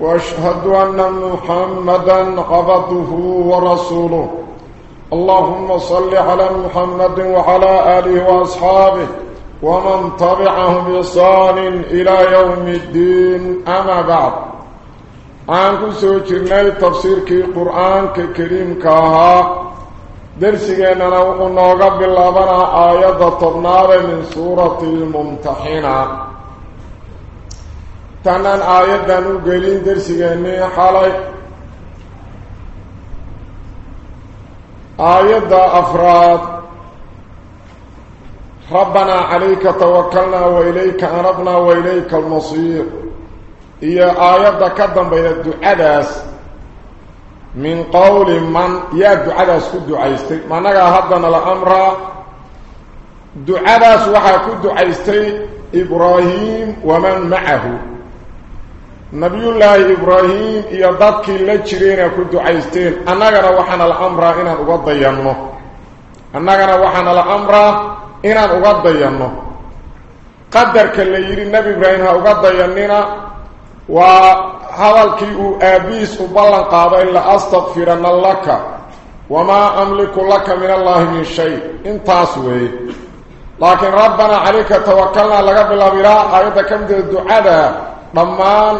وأشهد أن محمدا عبده ورسوله. اللهم صل على محمد وعلى آله وأصحابه ومن طبعهم يصال إلى يوم الدين. أما بعد عنك سوچرنا التفسير كي قرآن كي كريم كاها درسينا نوغنو قبل الله بنا آيات طبنار من سورة الممتحنة تنان آيات دانو قيلين درسيقين حالي آيات دا أفراد. ربنا عليك توكلنا وإليك أنربنا وإليك المصير إيا آيات دا كدن بيد الدعاء من قول من يا دعاء داس كد دعايستي ما نقا هدنا لأمر دعاء داس وحا كد دعايستي إبراهيم ومن معه. نبي الله إبراهيم يا ضدك اللي تشرينا كنت عايزتين أنقنا وحنا الأمر إنا نغضي أنه أنقنا وحنا الأمر إنا نغضي أنه قدر اللي يري النبي إبراهيم أغضي أننا وحوالك أبيس أبالاً قابا إلا استغفر لك وما أملك لك من الله من شيء ان أسوه لكن ربنا عليك توكلنا لا بالأبراء هذا كم دعاء ضمان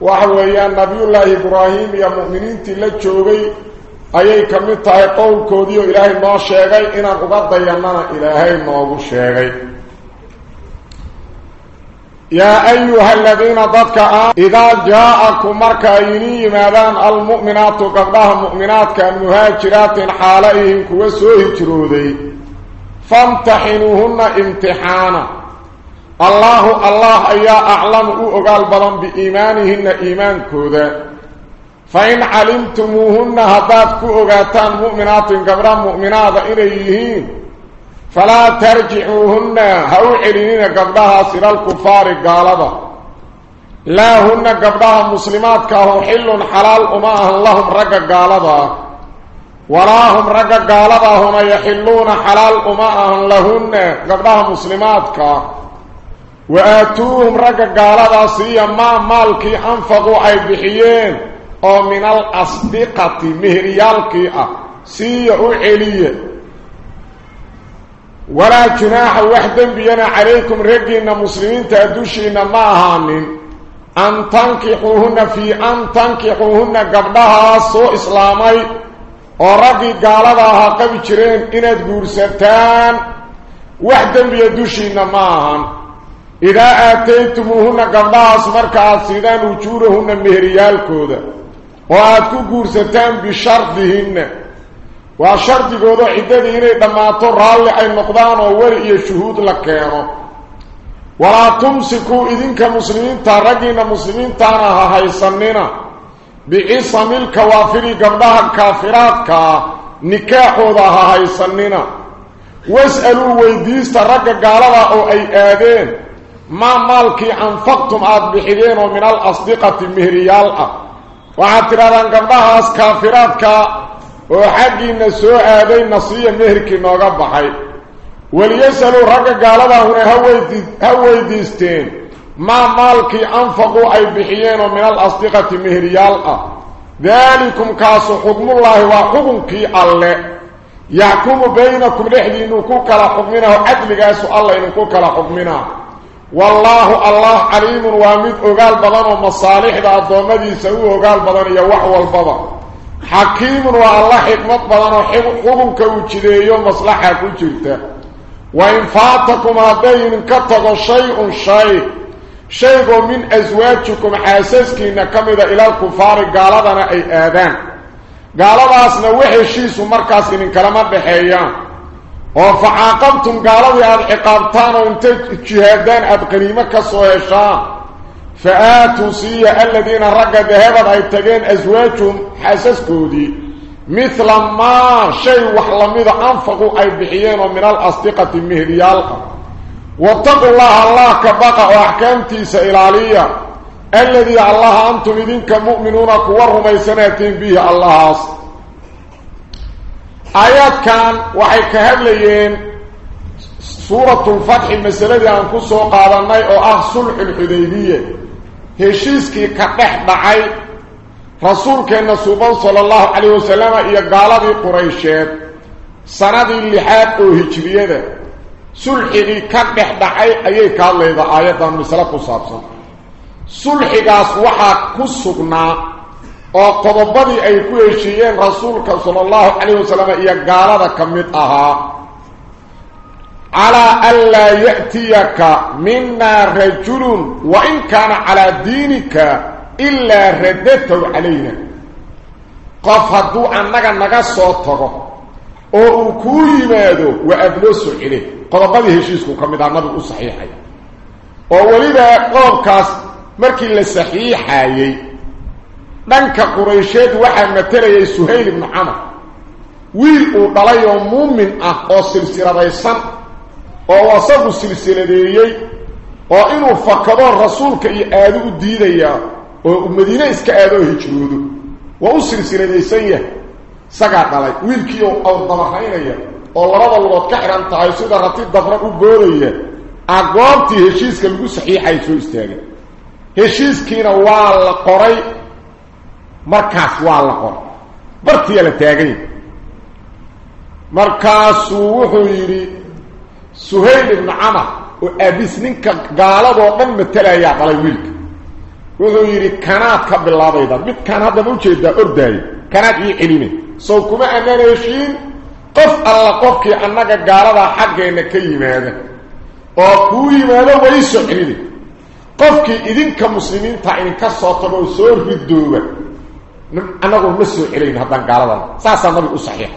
وحويان نبي الله إبراهيم يا مؤمنين تلتشوغي أيهي كمتاه قول كوديو إلهي ما شاغي. إنا قبض ديانانا إلهي ما شاغي. يا أيها الذين ضدك آم إذا جاءكم مركيني مادان المؤمنات قبضها مؤمنات كالمهاجرات حالئهم كوسوه ترودي فامتحنوهن امتحانا. الله الله أيا أعلم أقال بلن بإيمانهن إيمان كودا فإن علمتموهن هدات كوغاتان مؤمنات قبلها مؤمنات إليهين فلا ترجعوهن هو علنين قبلها سر الكفار قالبا لا هن قبلها مسلمات كهو حل حلال أماها لهم رقا قالبا ولا هم رقا قالبا هم يحلون حلال أماها لهن قبلها مسلمات كه وآتوهم رقا قالبا سيا ما مالكي أنفقوا أي بحيين. أو من الأصدقة مهريالكي سيا أعليه ولا جناح وحدا بينا عليكم رجينا مسلمين تأدوشينا ما هامين أن تنكحوهن في أن تنكحوهن قبلها سوء إسلامي. ورقي قالبها قبل جرين إناد قرستان. وحدا بيدوشينا ما إذا آتيتموهن قبلها سمركا سيدان وجورهن مهريال كودا وآتكو قرستان بشرطهن ciddadii inay dhammaato raalli ay noqdaan oo weli iyo shuhuud la keeno walaa tumsikuu idinka muslimiinta raggiinna muslimiintaana ha haysanina bicisamil kawaafiri gabdhaha kaafiraadkaa nikaaxooda ha haysanina was'aluu weydiista ragga gaalada oo ay aadeen ما مالك أنفقتم عاد بحيدين من الاصدقاء المهريال وعترا ان قبضها أسكافراتك وحقنا سوء هذه النصيه مهرك نوغا بخاي وليسلوا رجا غالبا هنا هويديستين. ما مالك أنفقوا أي بحيدين من الاصدقاء المهريال ذلكم كاس حكم الله وحكمك الله يحكم بينكم لحدي نكوك لحكمنا وعدل قاس الله نكوك لحكمنا. والله الله عليم وامد وقال بدن ومصالح ذا الضومدي سوء وقال بدن يوحو البضن حكيم والله حكمة بدن وحكم كوجده يوم مصلحة كوجده وإن فاتكم هدين كتغ شيء شيء. شيء من أزواجكم حاسسك إنكم إذا إلى الكفار قال لنا أي آذان قال لنا وحي شيء سمركز إن كلمات بحيان. وفعاقبتم قالوا يا عقابتان وانت جهادان اد قريمه كسو هشان فآتوا سيا الذين رقد هذا اي تغين ازواجهم حاسس كودي مثل ما شيء وحلميد أنفقوا أي بحيين من الأصدقة المهديالة واتقوا الله الله كبقى وأحكامتي سإلالية الذي الله أنتم إذنك مؤمنون كوار ميساناتين به الله أصد آيات كان وحي كهبليين سورة الفتح المسألة أن كسو قادناي أو صلح الحديبية. هشيسكي دعي رسول كان سوبان صلى الله عليه وسلم إيا قالبي قريشات سنة اللحاد أو هجرية. صلحي كبح دعي أيه كان ليدا آيات المسألة صابسا صلحيgaas waxa ku sugnaa oo qodobadii ay ku heshiiyeen rasuulka sallallahu alayhi wasallam iyo gaalada kamid ahaa ala alla yatiyaka minna rajulun wa in kana ala dinika illa raddatu alayna qof haduu annaga naga soo tago oo uu ku yimaado wa ablosu ilay qodobadii heshiisku kamid ah nabi u saxiixay oo waliba qodobkaas markii la saxiixayay dhanka quraysheed waxaa matalayay suhayl ibnu camar wiil uu dhalay oo muumin ah oo silsiladaysan oo asagu silsiladeeyey oo inuu fakado rasuulka iyo aado u diidayaa oo madiine iska aado oo hijroodo waa u silsiladaysan yahay isagaa dhalay wiilkii aw dabaraynaya oo labada lugood ka xihan tahay sida rati dabran u boodaya a goobtii heshiiska lagu saxiixay soo istaagay heshiiskiina waa la qoray la taagay markaasuu wuxuu yidhi suhayl ibnu camar oo abis ninka gaaladoo dhan matalayaa dhalay wiilka wuxuu yidhi kanaad ka bilaabayda midkaan haddaba ujeedaa ordaayo kanaad ii celine sow kuma anaan heshiin qof alla qofkii annaga gaaladaa xaggeenna ka yimaada oo kuu yimaado wali soo celine qofkii idinka muslimiinta idinka soo tago oo soo ridooba annagu ma soo celayn haddaan gaaladan saasaa nabiga u saxiix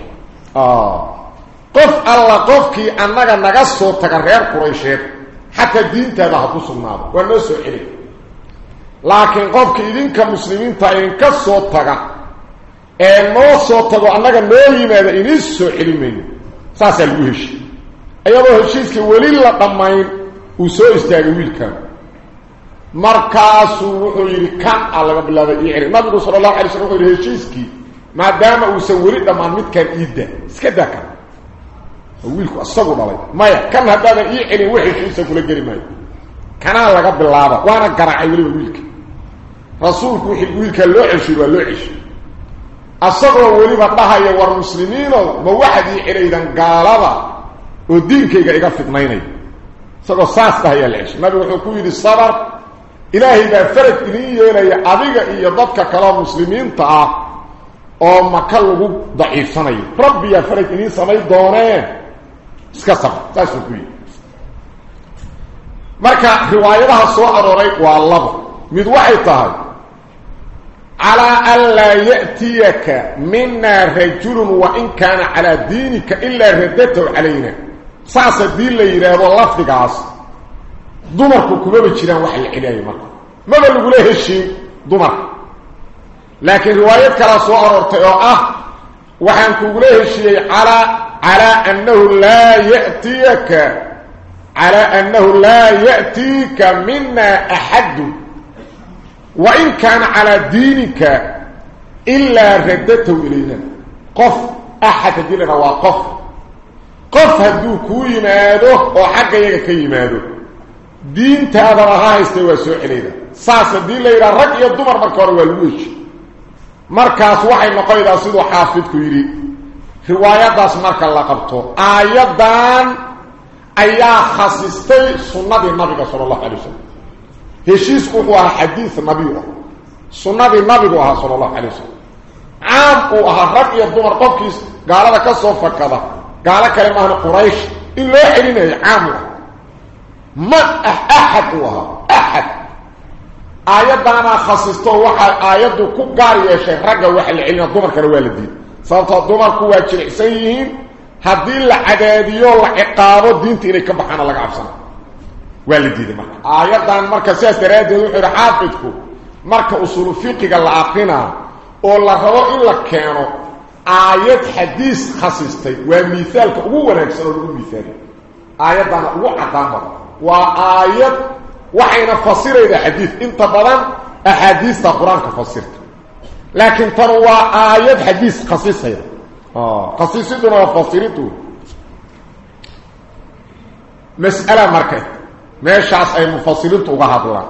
qof alla qofkii annaga naga soo taga reer quraysheed xataa diintaada ha ku sugnaado waa noo soo celin laakiin qofkii idinka muslimiinta idinka soo taga ee noo soo tago annaga noo yimaada idiin soo celin mayno saasaa lagu heshi iyadoo heshiiska weli la dhammayn uu soo istaagay wiilkan مركاس وحو يركا على قبل الله يعني ما بقول صلى الله عليه وسلم هو الهشيسكي ما دام وسوري دما ميد كان يدا سكدا كان ويلك الصبر عليه ما كان هذا يعني وحي في سكول جري ماي كان على قبل الله وأنا قرع ويلي ويلك رسولك وحي ويلك لو عيش ولا عيش الصبر ولي ما ضحى يا ور مسلمين ما واحد يعني اذا قالوا ودينك يغا فتنيني صبر ساس هي العيش ما بقول كل الصبر إلهي با فرد إليه يليه أذيك إيا ضدك كلا مسلمين تا أو ضعيف ضعيفان ربي يا فرد إليه سمي دوني. سكسر تأسر كوي مركا روايضها سوأر ريك والله. مدوحيتها على ألا يأتيك منا رجل وإن كان على دينك إلا ردته علينا. ساس الدين ليراد الله فيك عاصر دمرك كبه بجران وحي الحلاي مرقا ماذا نقول له الشيء دمرك لكن روايات كراسو أرارتئوه وحن نقول له على على أنه لا يأتيك على أنه لا يأتيك منا أحد وإن كان على دينك إلا ردته إلينا قف أحد ديننا وقف قف هدو كوي مادو وحق يكي مادو yimaado diintaadana ha haystay waa soo celayda saas haddii la yidhaha rag iyo dumar marka hore waa lagu heshi markaas waxay noqonaydaa siduu xaafidku yidhi riwaayadaas marka la qabto aayaddan ayaa khasistay sunnadii nabiga sala allahu alay wasalam heshiisku wuxuu ahaa xadiid nabiyu ah sunnadii nabigu ahaa sala allahu alay wasalam caam uu ahaa rag iyo dumar qofkiis gaalada ka soo fakada gaalo kale maahna quraysh in loo celinayo caam u ah ما أحد هو أحد. آيات دانا خصيصته وحال آيات دو كبار يا شيخ. رقا وحال العلم الدمر كالوالدين سلطة الدمر كواتش العسيين. هذه العدادية والعقابة دين تيري كبحان الله عبسان. والدين مرحبا آيات دانا مركز سياسة رادي وحير حافظكو مركز أصول فيقيق العقنا أولا هو إلا كانوا. آيات حديث خصيصته ومثالك هو رأيك سنوه مثالي آيات دانا وعطان مرحبا وآيات وحينا فصيرة إذا حديث انت بلان أحاديث تقران كفصيرت لكن تنوى آيات حديث قصيصة قصيصة دون فصيرت مسألة مركة ما يشعص أي مفصيرت وغهد الله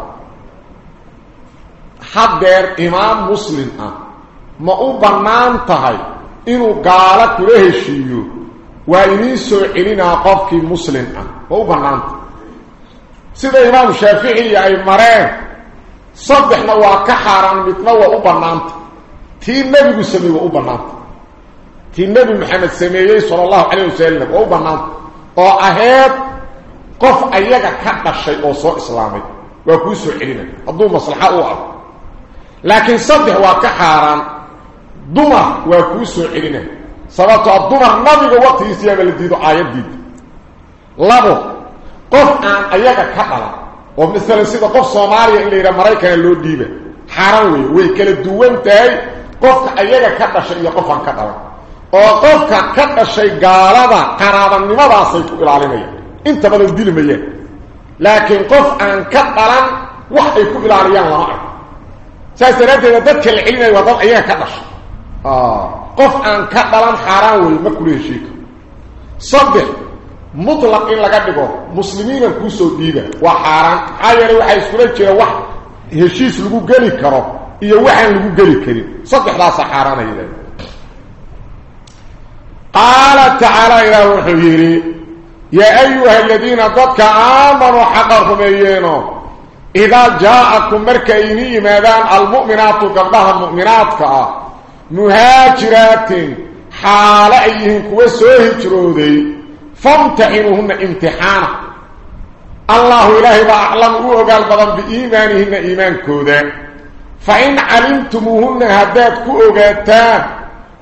حدير إمام مسلم ما هو برنام تهي إنه قالت له الشيء الين سعيلنا كي مسلم ما هو برنام تهي u bannaan tahay inuu gaalo kula heshiiyo waa idiin soo celinaa qofkii muslim ah ma u bannaanta sida imaam shaaficiyi ay mareen saddexna waa ka xaaraan midna waa u bannaanta tii nebigu sameeyey waa u bannaanta tii nebi maxamed sameeyey sala allahu calayh wasalam waa u bannaanta oo aheed قف عن أيك كبرة ومثل سيدة قف صومالي اللي رمريكا اللو ديبة. حراوي ويكال الدوين تاي قف أيك كبرة شيء قف عن كبرة وقف كبرة شيء قالبا قرابا لماذا سيكو إلى علمية إنت بدل دي لمية لكن قف عن كبرة وحيكو إلى علمية الله أعلم سيسترد إذا دك العلمة وضل أيك كبرة آه. قف عن كبرة حراوي مكولي شيك صبر mutlaq in laga dhigo muslimiinan kuusoo dhiiba waa xaaraan maxaa yeelay waxaa iskula jira wax heshiis lagu geli karo iyo waxaan lagu geli karin saddexdaasa xaaraanayda qaala tacaala ilaah wuxuu yidhi yaa ayuha aladiina dadka aamanuu xaqa rumeeyeeno idaa jaa-akum markay ini yimaadaan almu'minaatu gabdhaha mu'minaadka ah muhaajiraatin xaale ay yihiin kuwa soo hijrooday فامتحنوهن امتحانا. الله إله با أعلم وقال بضم بإيمانهن إيمان كودا فإن علمتموهن هداد كوغاتا.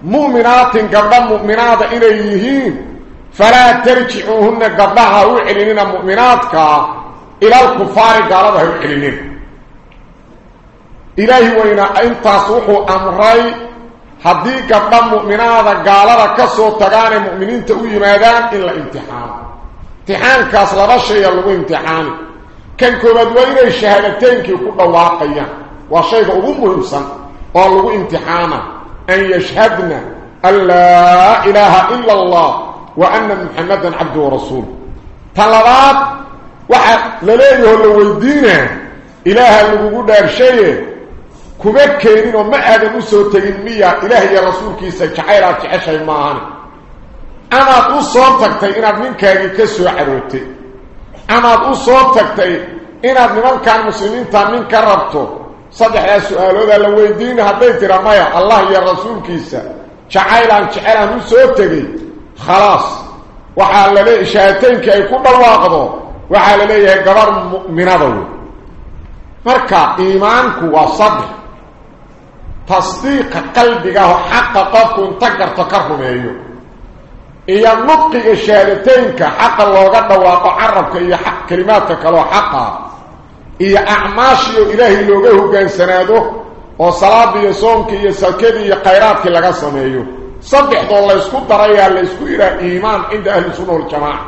مؤمنات قبضا مؤمنات إليهن فلا ترجعوهن قبضا وعلنين مؤمناتك. إلى الكفار قربها وعلنين. إلهي وإن أنت صوح أمرين هذه قبل المؤمنات قالوا كسو تغان مؤمنين تؤيما يدان إلا امتحان امتحان كاصل رشي يلو امتحان كان كبادوين الشهادتين كي يقول الله قيام وشيء أبو موسى قالوا امتحانا أن يشهدنا أن لا إله إلا الله وأن محمد عبد ورسول طلبات وحد لليه اللي ويدينه إله اللي يقول دار شيئ kuma keenin oo ma aadan u soo tegin miya ilaah iyo rasuulkiisa jacayl aad jeceshay maahani amaad u soo tagtay inaad ninkaagii ka soo carootay amaad u soo tagtay inaad nimankan muslimiinta nin ka rabto saddexdaa su-aaloodaa la weydiina hadday tira maya allah iyo rasuulkiisa jacaylaan jecelaan u soo tegay khalaas waxaa lale shahaateynkii ay ku dhawaaqdo waxaa la leeyahay gabar mu'minada wey marka iimaanku waa saddex تصديق قلبك حق قفك انتقر تكرهم ايو ايا نطق شالتينك كحق الله قد واقع عربك ايا حق كلماتك لو حقا ايا اعماش يو إلهي لوغيه بين سناده وصلاة يسونك يسكيدي يقيراتك لغسهم ايو صدح دول الله اسكو دريا اللي اسكو إلى إيمان عند أهل سنه الجماعة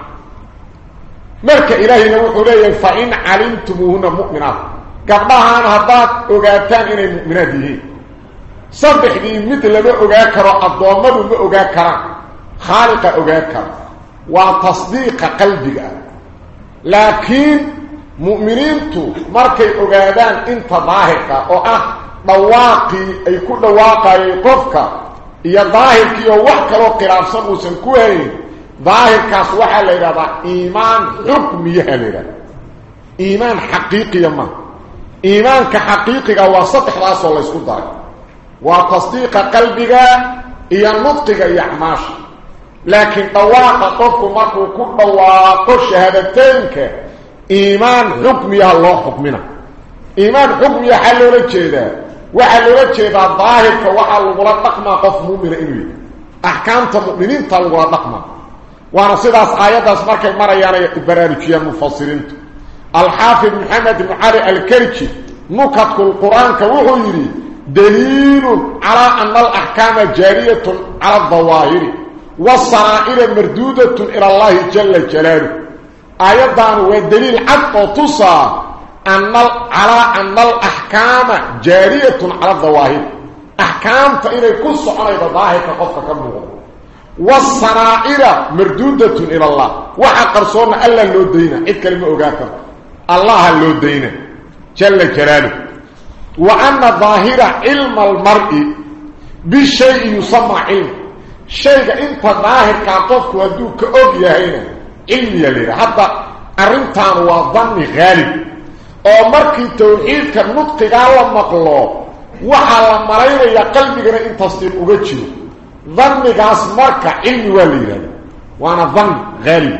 مرك إلهي نوحو ليه فإن علمتموهن مؤمنات. قبضها انها بات اغاتان انه مؤمنات saddexdii mid lama ogaa karo addoommadu ma ogaa karaan khaaliqa ogaa karo waa tasdiiqa qalbiga ah laakiin mu'miniintu markay ogaadaan inta daahirka oo ah dhawaaqii ay ku dhawaaqayay qofka iyo daahirkii oo wax kaloo khilaafsan uusan ku hayn daahirkaas waxaa la yidhahdaa iimaan xukmiyaha la yidhahda iimaan xaqiiqiya ma iimaanka xaqiiqiga waa saddexdaasoo laysku daray وتصديق قلبك هي النطق يا حماش لكن طواق طفك مرقو كل طواق شهادتينك إيمان حكم يا الله حكمنا إيمان حكم يا حلو رجيدا وحلو رجيدا الظاهر كوحل الملطق ما قف مؤمن إلوي أحكام تمؤمنين تلو الملطق ما وأنا سيد أس آيات أسمارك المرأة يا رأي إبراريكي المفصرين الحافظ محمد المحارق الكريكي نكتك القرآن كوحو يريد دليل على أن الأحكام جارية على الظواهر والصنائر مردودة إلى الله جل جلاله. آيضا ودليل عدق تصى على أن الأحكام جارية على الظواهر. أحكام فإذا كس على الظاهر كقفك كمه. والصنائر مردودة إلى الله. وحقر صورنا ألا اللو دينا إذ كلمة أقاكم الله اللو دينا جل جلاله. وأن ظاهر علم المرء بالشيء يسمى علم شيء انت ظاهر كعطفك ودوك أبيا هنا علمي ليرا حتى أرنتان وظن غالب la maraynaya qalbigana in tasdiiq uga jiro dhannigaas marka cilmi waa la yiraahdo waana dhann ghalib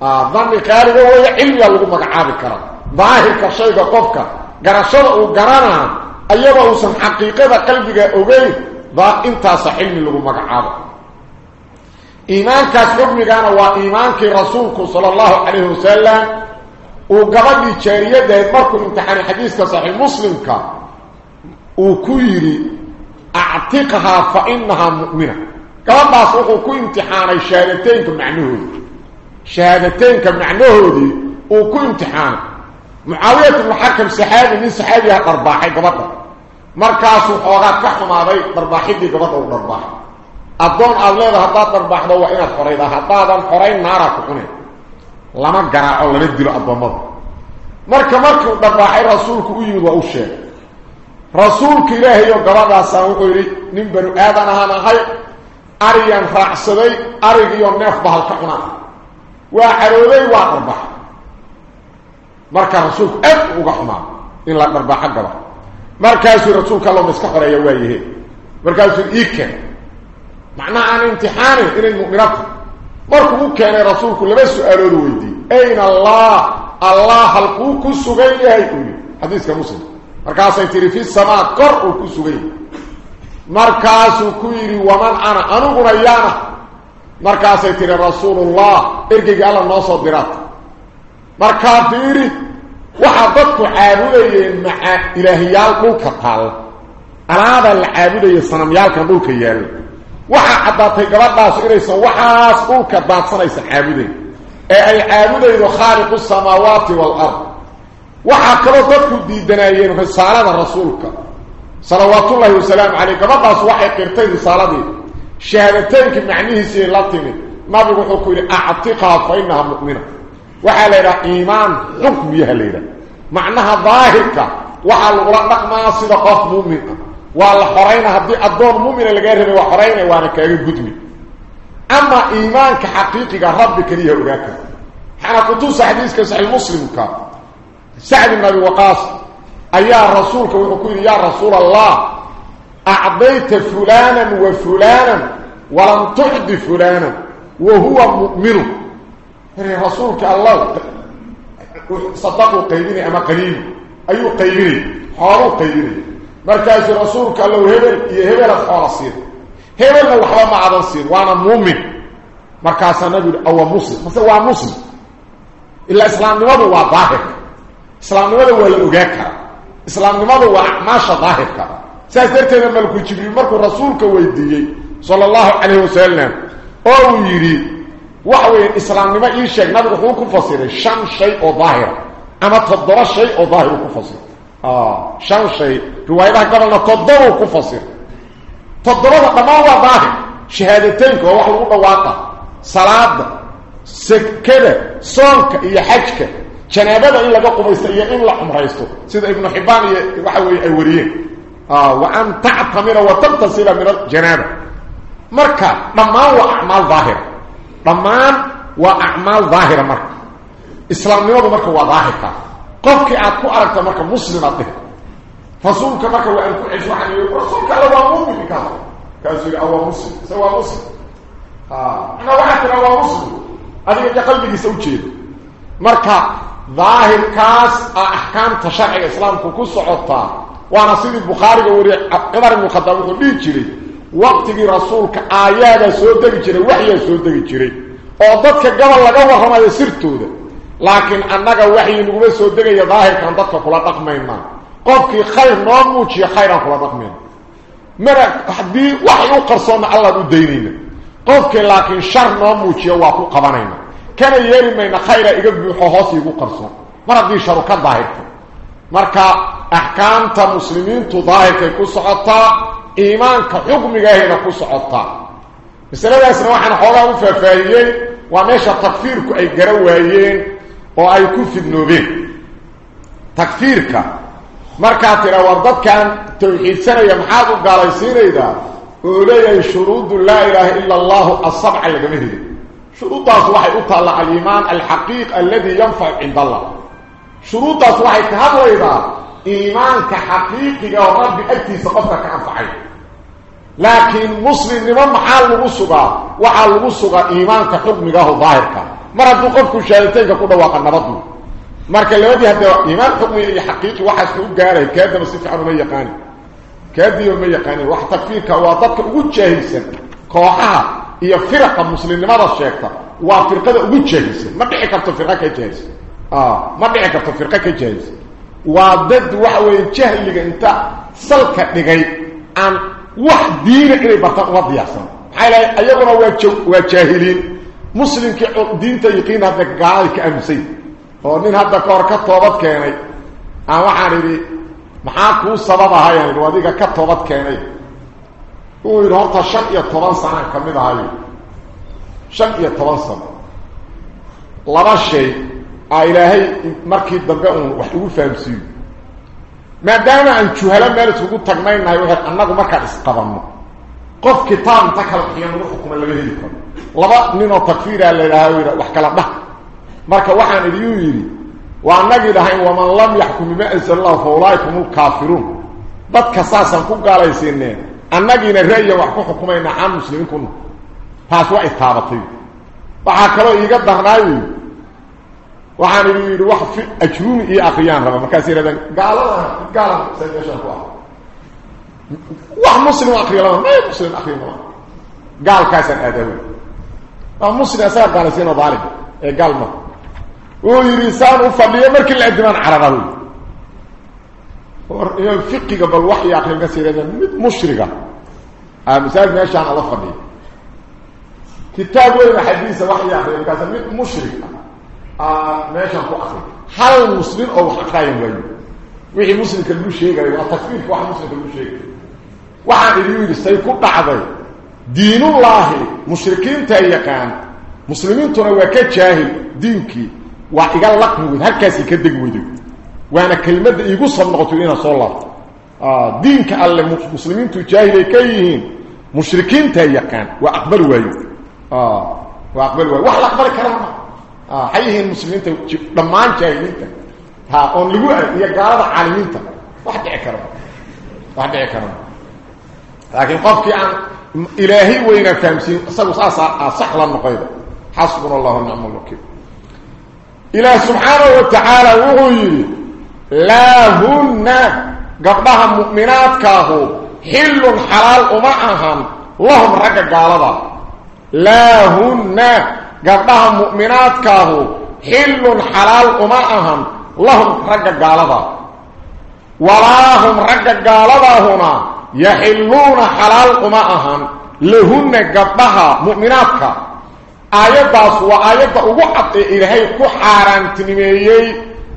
ah dhanni ghalib waa cilmi lagu magacaabi kara daahirka shayga qofka garashada uu garana ayaba uusan xaqiiqada qalbiga ogeyn baa intaas cilmi lagu magacaabo iimaankaas xukmigana waa iimaankii rasuulku sallallahu alayhi wasallam وقبل جاريده مركو امتحان حديث صحيح مسلم كا وكيري اعتقها فانها مؤمنه قبل ما سوقو كو امتحان الشهادتين كمعنوه شهادتين كمعنوه دي وكو mucaawiyat ibnu xakam saxaabi nin saxaabigaha dharbaaxay gabadha. Markaasuu xoogaa ka xumaaday dharbaaxidii gabadha u dharbaaxay addoon aada leeda haddaad dharbaaxdo waa inaad xoraydaa haddaadan xorayn naaraa ku cunay lama garaaco lama dilo addoommada marka markuu dharbaaxay rasuulku u yimid waa u sheegay. Rasuulka ilaahay oo gabadhaasaan wuxuu yidhi nin banu aadan ahaan ahay arigan raacsaday arigiiyo neef bahal ka cunaa. Waa carooday waa dharbaaxay marka rasuulku aad uga xumaa in la dharbaaxo gaba markaasuu rasuulka ma iska xoreeya waayahe markaasuu ii keen macnaha aan imtixaanin inay mu'minata markuu u keenay rasuulku laba su-aalood weydiiyey ayna allah allah halkuu ku sugan yahay uu yidhi xadiiska muslim markaasay tiri fi samaa kor uu ku sugan yahay markaasuu ku yidhi waman ana aniguna yaana markaasay tiri rasuulullah ergeygii alla noo soo diraata markaa fiiri waxaa dadku caabudayeen maca ilaahiyaal dhulka taalla alaadaa la caabudaya sanamyaalkan dhulka yaalla waxaa caddaatay gabadhaas inaysan waxaas dhulka daadsanaysan caabudayn ee ay caabudaydo khaaliqu samaawaati waalard waxaa kaloo dadku diidanaayeen risaalada rasuulka salawaatullaahi wasalaamu caleyh gabadhaas waxay qirtay risaaladii shahaadateynka macnihiisii la timid nabigu wuxuu ku yidhi actiqaa fa inaha mu'mina وحال إلى ايمان حكم يهلينا معناها ظاهرك وحال الغرق ما صدقات مؤمنة وعلى والحرين هبدي الدور مؤمنة اللي غير وحرين وأنا كاقي قدمي اما ايمانك حقيقك ربك ليه وقاك حنا قدوس حديثك سعي المسلم كا سعد أبي وقاص ايا رسولك ويقول يا رسول الله اعضيت فلانا وفلانا ولم تحدي فلانا وهو مؤمنه rasuulka allah صدقوا قيبيني أما قليل أيو قيبيني حارو قيبيني مركز رسولك الله هبل يهبل أفعال الصير هبل لو حرام عدن الصير وأنا مؤمن. مركز نبي أو مسلم. مثلا هو مسلم. إلا إسلام نمضي هو ظاهر إسلام نمضي هو الأجاكا إسلام نمضي هو أعماش ظاهر سأسدرتنا ملكو جبريل مركو رسولك ويديي صلى الله عليه وسلم. أو يريد. وحوي الاسلام نما اي شيء؟ نبي هو كفسر شان شيء أو ظاهر. أما تضر شيء أو ظاهر كفسر آه شان شيء. رواية قبل تضر كفسر تضر ما هو ظاهر. شهادتين هو واحد واقع صلاة سكده صونك يا حجك جنابة ان لغا قبيست يا ان لا عمريستو سيده ابن حبان وحوي اي وريين آه وأن تعتمر وتتصل من الجنابة. مركا ما هو أعمال ظاهره ضمان واعمال ظاهر مرك اسلام يوم مرك واضحه قفك اكو اركت مرك مسلم اطه فصومك مرك وان كنت عن يرسلك على مؤمن بك كازي أو مسلم سواء مسلم آه أنا واحد روا مسلم ادي يا قلبي سوجيد مرك ظاهر كاس احكام تشريع اسلام كو سوتا وأنا سيد البخاري يقول اكبر مقدمه دي جيري waqtigii rasuulka aayaada soo degi jiray waxya soo degi jiray oo dadka gabal laga warramayo sirtooda laakiin annaga waxyi naguma soo degaya daahirkan dadka kula dhaqmayna qofkii khayr noo muujiya khayran kula dhaqmayna mara haddii wax u qarsoonna allaan u daynayna qofkii laakiin shar noo muujiyo waa ku qabanayna kana yeeli mayna khayra iga buuxo hoos iigu qarsoon mar haddii sharu ka daahirto marka axkaamta muslimiintu daahirkay ku socotaa إيمانك حكمك هنا قصة عطا مثل هذا سنوحنا حولهم ففايين وماشا تكفيرك أي قروهين وأي كف النبي تكفيرك مركات الواردات كان توحيد سنة يمحاضوا قال يسير أولي شروط لا إله إلا الله الصبع لقمه شروط أصلاح أطلع الإيمان الحقيقي الذي ينفع عند الله شروط أصلاح اتهابه إذا إيمانك حقيقي يا رب أتي سقطك عن فعيد لكن مسلم لمن حال الوسقى وحال الوسقى إيمانك قبنك هو ظاهرك. مرد قبك الشهدتين كقول واقع النبضه مرد لما بيها إيمانك قبنك حقيقي وحال سعود قاله كاد نصيف عنه من يقاني. كاد يوم من يقاني. وحال تكفيرك وطبك وجهي سن كوحها هي فرقة مسلم لماذا الشيكتا وفرقة وجهي سن ما بيحكرت فرقة كجهي سن آه، ما بيحكرت فرقة كجهي سن inay bartaan uma diyaarsan maxaa ilahay ayaguna waa waa jaahiliin muslimkii diinta yaqiin hadda gaalay ka aamusay oo nin hadda ka hor ka toobad keenay aan waxaan idhi maxaa kuu sabab ahayaan idhi adiga ka toobad keenay uu yidhi horta shan iyo toban sanaan ka mid ahayo shan iyo toban sano laba shay aa ilaahay markii dambe uun wax igu fahamsiiyo. Maadaama aan juhalo meel iskugu tagnaynahay waxay annagu markaan isqabanno. Qof kitaab inta kala bixiya nagu xukuma lama heli karo. Laba ninoo takfiiraa la yidhaaha wax kala dhah. Marka waxaan idiyuu yidhi waa annagii dhahayn waman lam yaxkum bima ansala allahu fa ulaaika hum dadka saasaan ku gaalaysiineen annagiina ra'yan wax ku xukumaynaa caan muslimiin kuna taas waa itaabatay waxaa kaloo iiga darnaayo waxaan idhi yidhi wax ajruumi iyo akriyaan raba markaas yidhahdeen gaalada gaala sa meeshaan ku ah wax muslim akriya lama may muslim akriya lama gaalkaasaan aadaawe waa muslim asaga gaalaysiinoo daalim ee gaal ma wuu yidhi saan u fadhiyo markii la adimaan cararahu imaam fiqiga bal wax iyo akriya markaas yidhahdeen mid mushriga masaajid meeshaan ala fadhiyo kitaab weyna xadiisa wax iyo akriya markaas mid mushrig آه، ماشي اخو أخي حال المسلم أو حقاين وي وي مسلم كل شيء غير يعني التكفير واحد مسلم كل شيء واحد يريد يستيقو دحداي دين الله مشركين تيقان مسلمين ترى وك جاهل دينك لك لقمو هكاس كدغ ويدو وأنا كلمة ايغو سنقتو ان سو لاف دينك الله آه، مسلمين تو جاهل كيهن مشركين تيقان وأقبل وي آه وأقبل وي واحد أقبل كلامه. آه، حيهم مسلمين دمان جايين ها أون لغو يا غالب عالمين واحد يكرم واحد يكرم لكن قفك عن إلهي وين فهمسين أصلا صح لما قيد حسبنا الله ونعم الوكيل. إلى سبحانه وتعالى وهو لا هن قبضها مؤمنات كاهو. حل حلال ومعهم. لهم رقق غالبا لا هن xillun xalaal uma ahan lahum ragga gaalada walaa hum ragga gaaladaahuna yaxilluuna xalaal uma ahan lahunna gabdhaha mu'minaadka aayaddaas waa aayadda ugu cad ee ilaahay ku xaaraantinimeeyey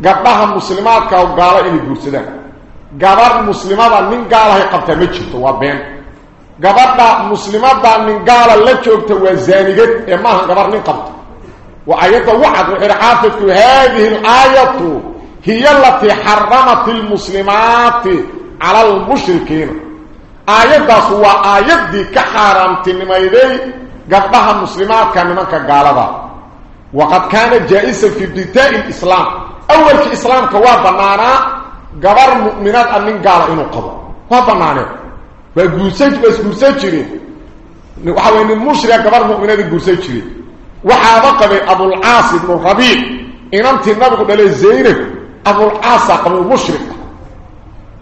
gabdhaha muslimaadka oo gaalo inay guursadaan gabadh muslimada nin gaalahay qabtaa ma jirto waa been غبطه مسلمات بان قال لا جوجت وزانيت إما غبرني قبط وايته وعد حافظ هذه الآية هي التي حرمت المسلمات على المشركين. آيات سوى آيات دي كحرمت نميدي غبطه مسلمات كان منك غالبا وقد كان جائز في بداية الإسلام. أول في الاسلام كوا بنانا غبر مؤمنات أن قال إنه قبط فبنانه بغوسج بس غوسجري وحا وين المشرك كبر مؤمن هذه غوسجري وحا بقب ابو العاص بن ربيع ان انت النبي قد له زينك ابو العاص قبل المشرك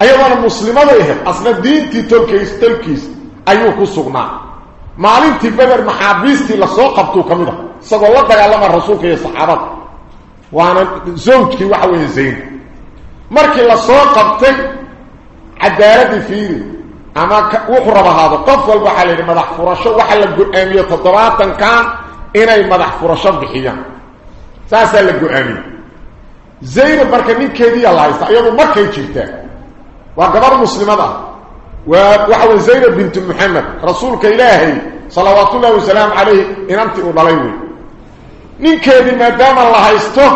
أيضا المسلمين إيه اصل الدين تي تركيس تركيس ايو كسغنا ما علم تي بدر محابيس تي لسو قبطو كمدا سبو الله دغالما الرسول كي صحابه وأنا زوجك وحا وين زين مركي لسو قبطي عدالتي فيه أما وخر بها هذا. قفل وحالي مدح فرشة. وحال قاميه تضرات كان إني مدح فرشة بخيا ساس لقاميه زين بركني كيدي الله يستعيض مكه جيرته وقبر مسلمه وحو زين بنت محمد. رسول كالهي صلوات الله وسلام عليه. إن أنت ضليوي نكيدي ما دام الله يستو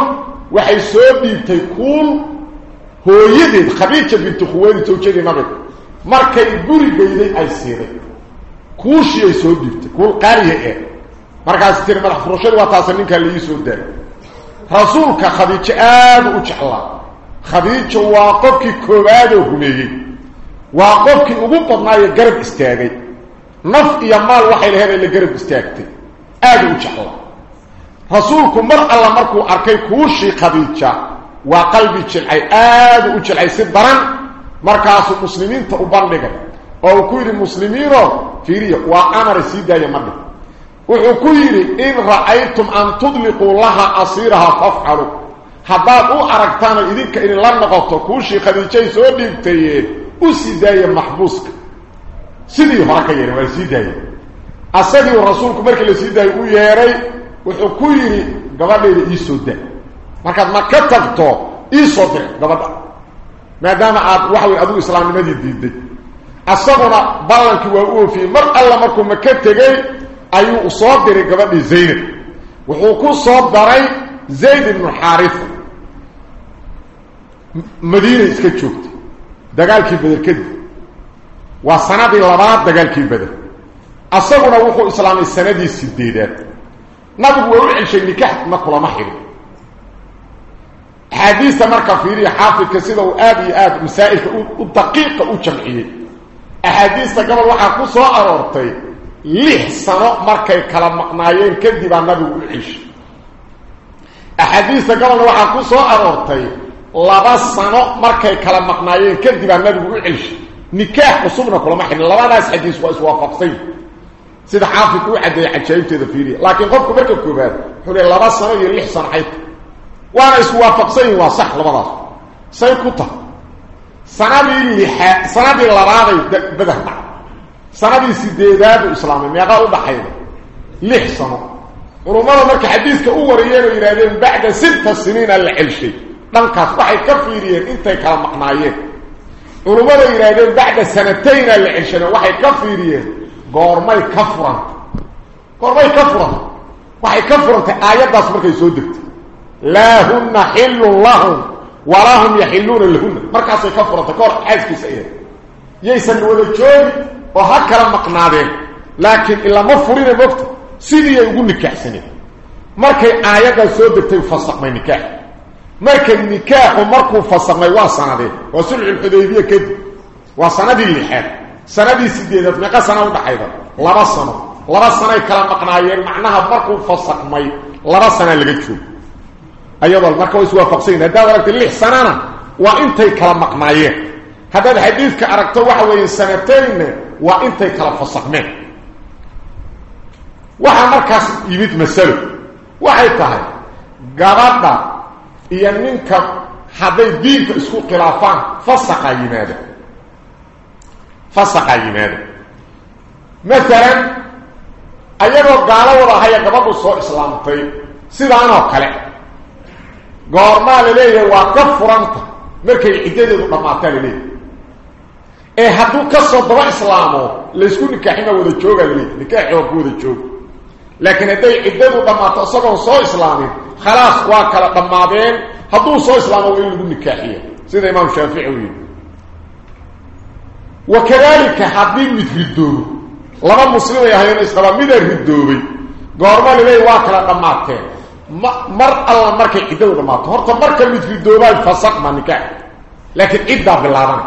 وحي سو ديبتي كون هويدي خبيجة بنت خويلد توجدي مبدا markay guri geyday ay siiday kuushii ay soo dhiibtay kuul qaaliya ee markaas tiri madax furashadii waa taasa ninkaa laii soo daayay rasuulka khadiijo aada u jeclaa khadiijo waa qofkii koowaadoo rumeeyey waa qofkii ugu badnaayo garab istaagay naf iyo maal waxay laheed ay la garab istaagtay aada u jeclaa rasuulku mar alla markuu arkay kuushii khadiija waa qalbi jilcay aada u jilcay si daran markaasuu muslimiinta u bandhigay oo ku yidhi muslimiino fiiriya waa amara sii daaya madhig wuxuu ku yidhi in ra'aytum an tudliquu laha asiiraha fafcaluu haddaad u aragtaano idinka idinla noqoto kuushii khadiijay soo dhiibtayeen u sii daaya maxbuuska sidii hore ka yeehay waa sii daaya asagii rasuulku markii la sii daayay u yeedhay wuxuu ku yidhi gabadhayda ii soo daa markaad ma ka tagto ii soo dir gabadha ما دام عاد وحو ابو اسلام ما يديد اصبر بالك ووفي مر الله مركو ما كتغي اي اصابري غبد زيد وحو كو صبري زيد بن حارث مدينه سكتشوت دغال كي بدر كد وسند لبات دغال كي بدر اصبر وحو اسلام السنة دي سديده نبغي وحو عيشي نكحت مكرمه حري حديثة مركة فيري حافظ كسيدة وآدي آد مسائل ودقيقة وشمعية حديثة قبل وحاكو سواء أرورتي. ليه صنع مركة كلام مقنايين كذبا نبي وعيش. حديثة قبل وحاكو سواء أرورتي. لباس صنع مركة كلام مقنايين كذبا نبي وعيش. نكاح وصبنا كل ما حين. لبا ناس حديث واسوا فقصي. سيدة حافظ وعدي عجيبتي ذا فيري. لكن قبكو مركة كوبات. حولي لباس صنع يريح صنعيتي وأنا اسوافقسني وصح لبداس سيكوتا سنبي لحا سنبي لراغي بدهن سنبي سيديداد الإسلام ميقا أضحينا لحصنا ورمانا مركا حديثك أوريين وإنادين بعد ستة سنين العلشي لنك أصبحي كفيريين انتي كالمقنايين ورمانا إنادين بعد سنتين العلشي وحي كفيريين قورمي كفرا قورمي كفرا وحي كفران تأيات داس مركا يسودكت لا هن حل الله وراهم يحلون لهن مركز كفرة كور عايز كسئية يسن ولجون وهكذا مقنادين لكن إلا مفرين بوقت سيدي يقول نكاح سنين مركز آيات السود دكتين فصق من نكاح. مركز نكاح ومركز فصق من واسنة وسلع الحديبية كده واسنة دي اللي سنة دي سيدي ذات نقا سنة ودحيدة لرسنة. لرسنة كلام مقنادين معناها مركز فصق من لرسنة اللي قد شوف ayadoo marka way iswaafaqsanyihin haddaad aragta lix sanana waa intay kala maqnaayeen haddaad xadiidka aragto waxa weeye sanataynna waa intay kala fasakmeen waxaa markaas yimid masalo waxay tahay gabadha iyo ninka hadday diinka isku khilaafaan fasaqaa yimaada fasaqaa yimaada maalan ayagoo gaalo wada haya gabadhu soo islaamtay sidaanoo kale goormaa la leeyahay waa ka furanta markay ciddadeedu dhammaataa la leeyahay ee hadduu ka soo daba islaamo laysku nikaaxima wada joogaa laleeyahy nikaaxi waa ku wada jooga laakiin hadday ciddadu dhammaato isagoon soo islaamin khalaas waa kala dhammaadeen hadduu soo islaamo waa in lagu nikaaxiya sida imaam shaafici uu yidhi wakadalika haddii mid ridoobo laba muslimay ahayn isqabaa midaa ridoobay goorma laleeyahy waa kala dhammaateen مر الله مر كده ما تهرت مر كده في دوبي فسق ما نكاح لكن ابدا بالعربي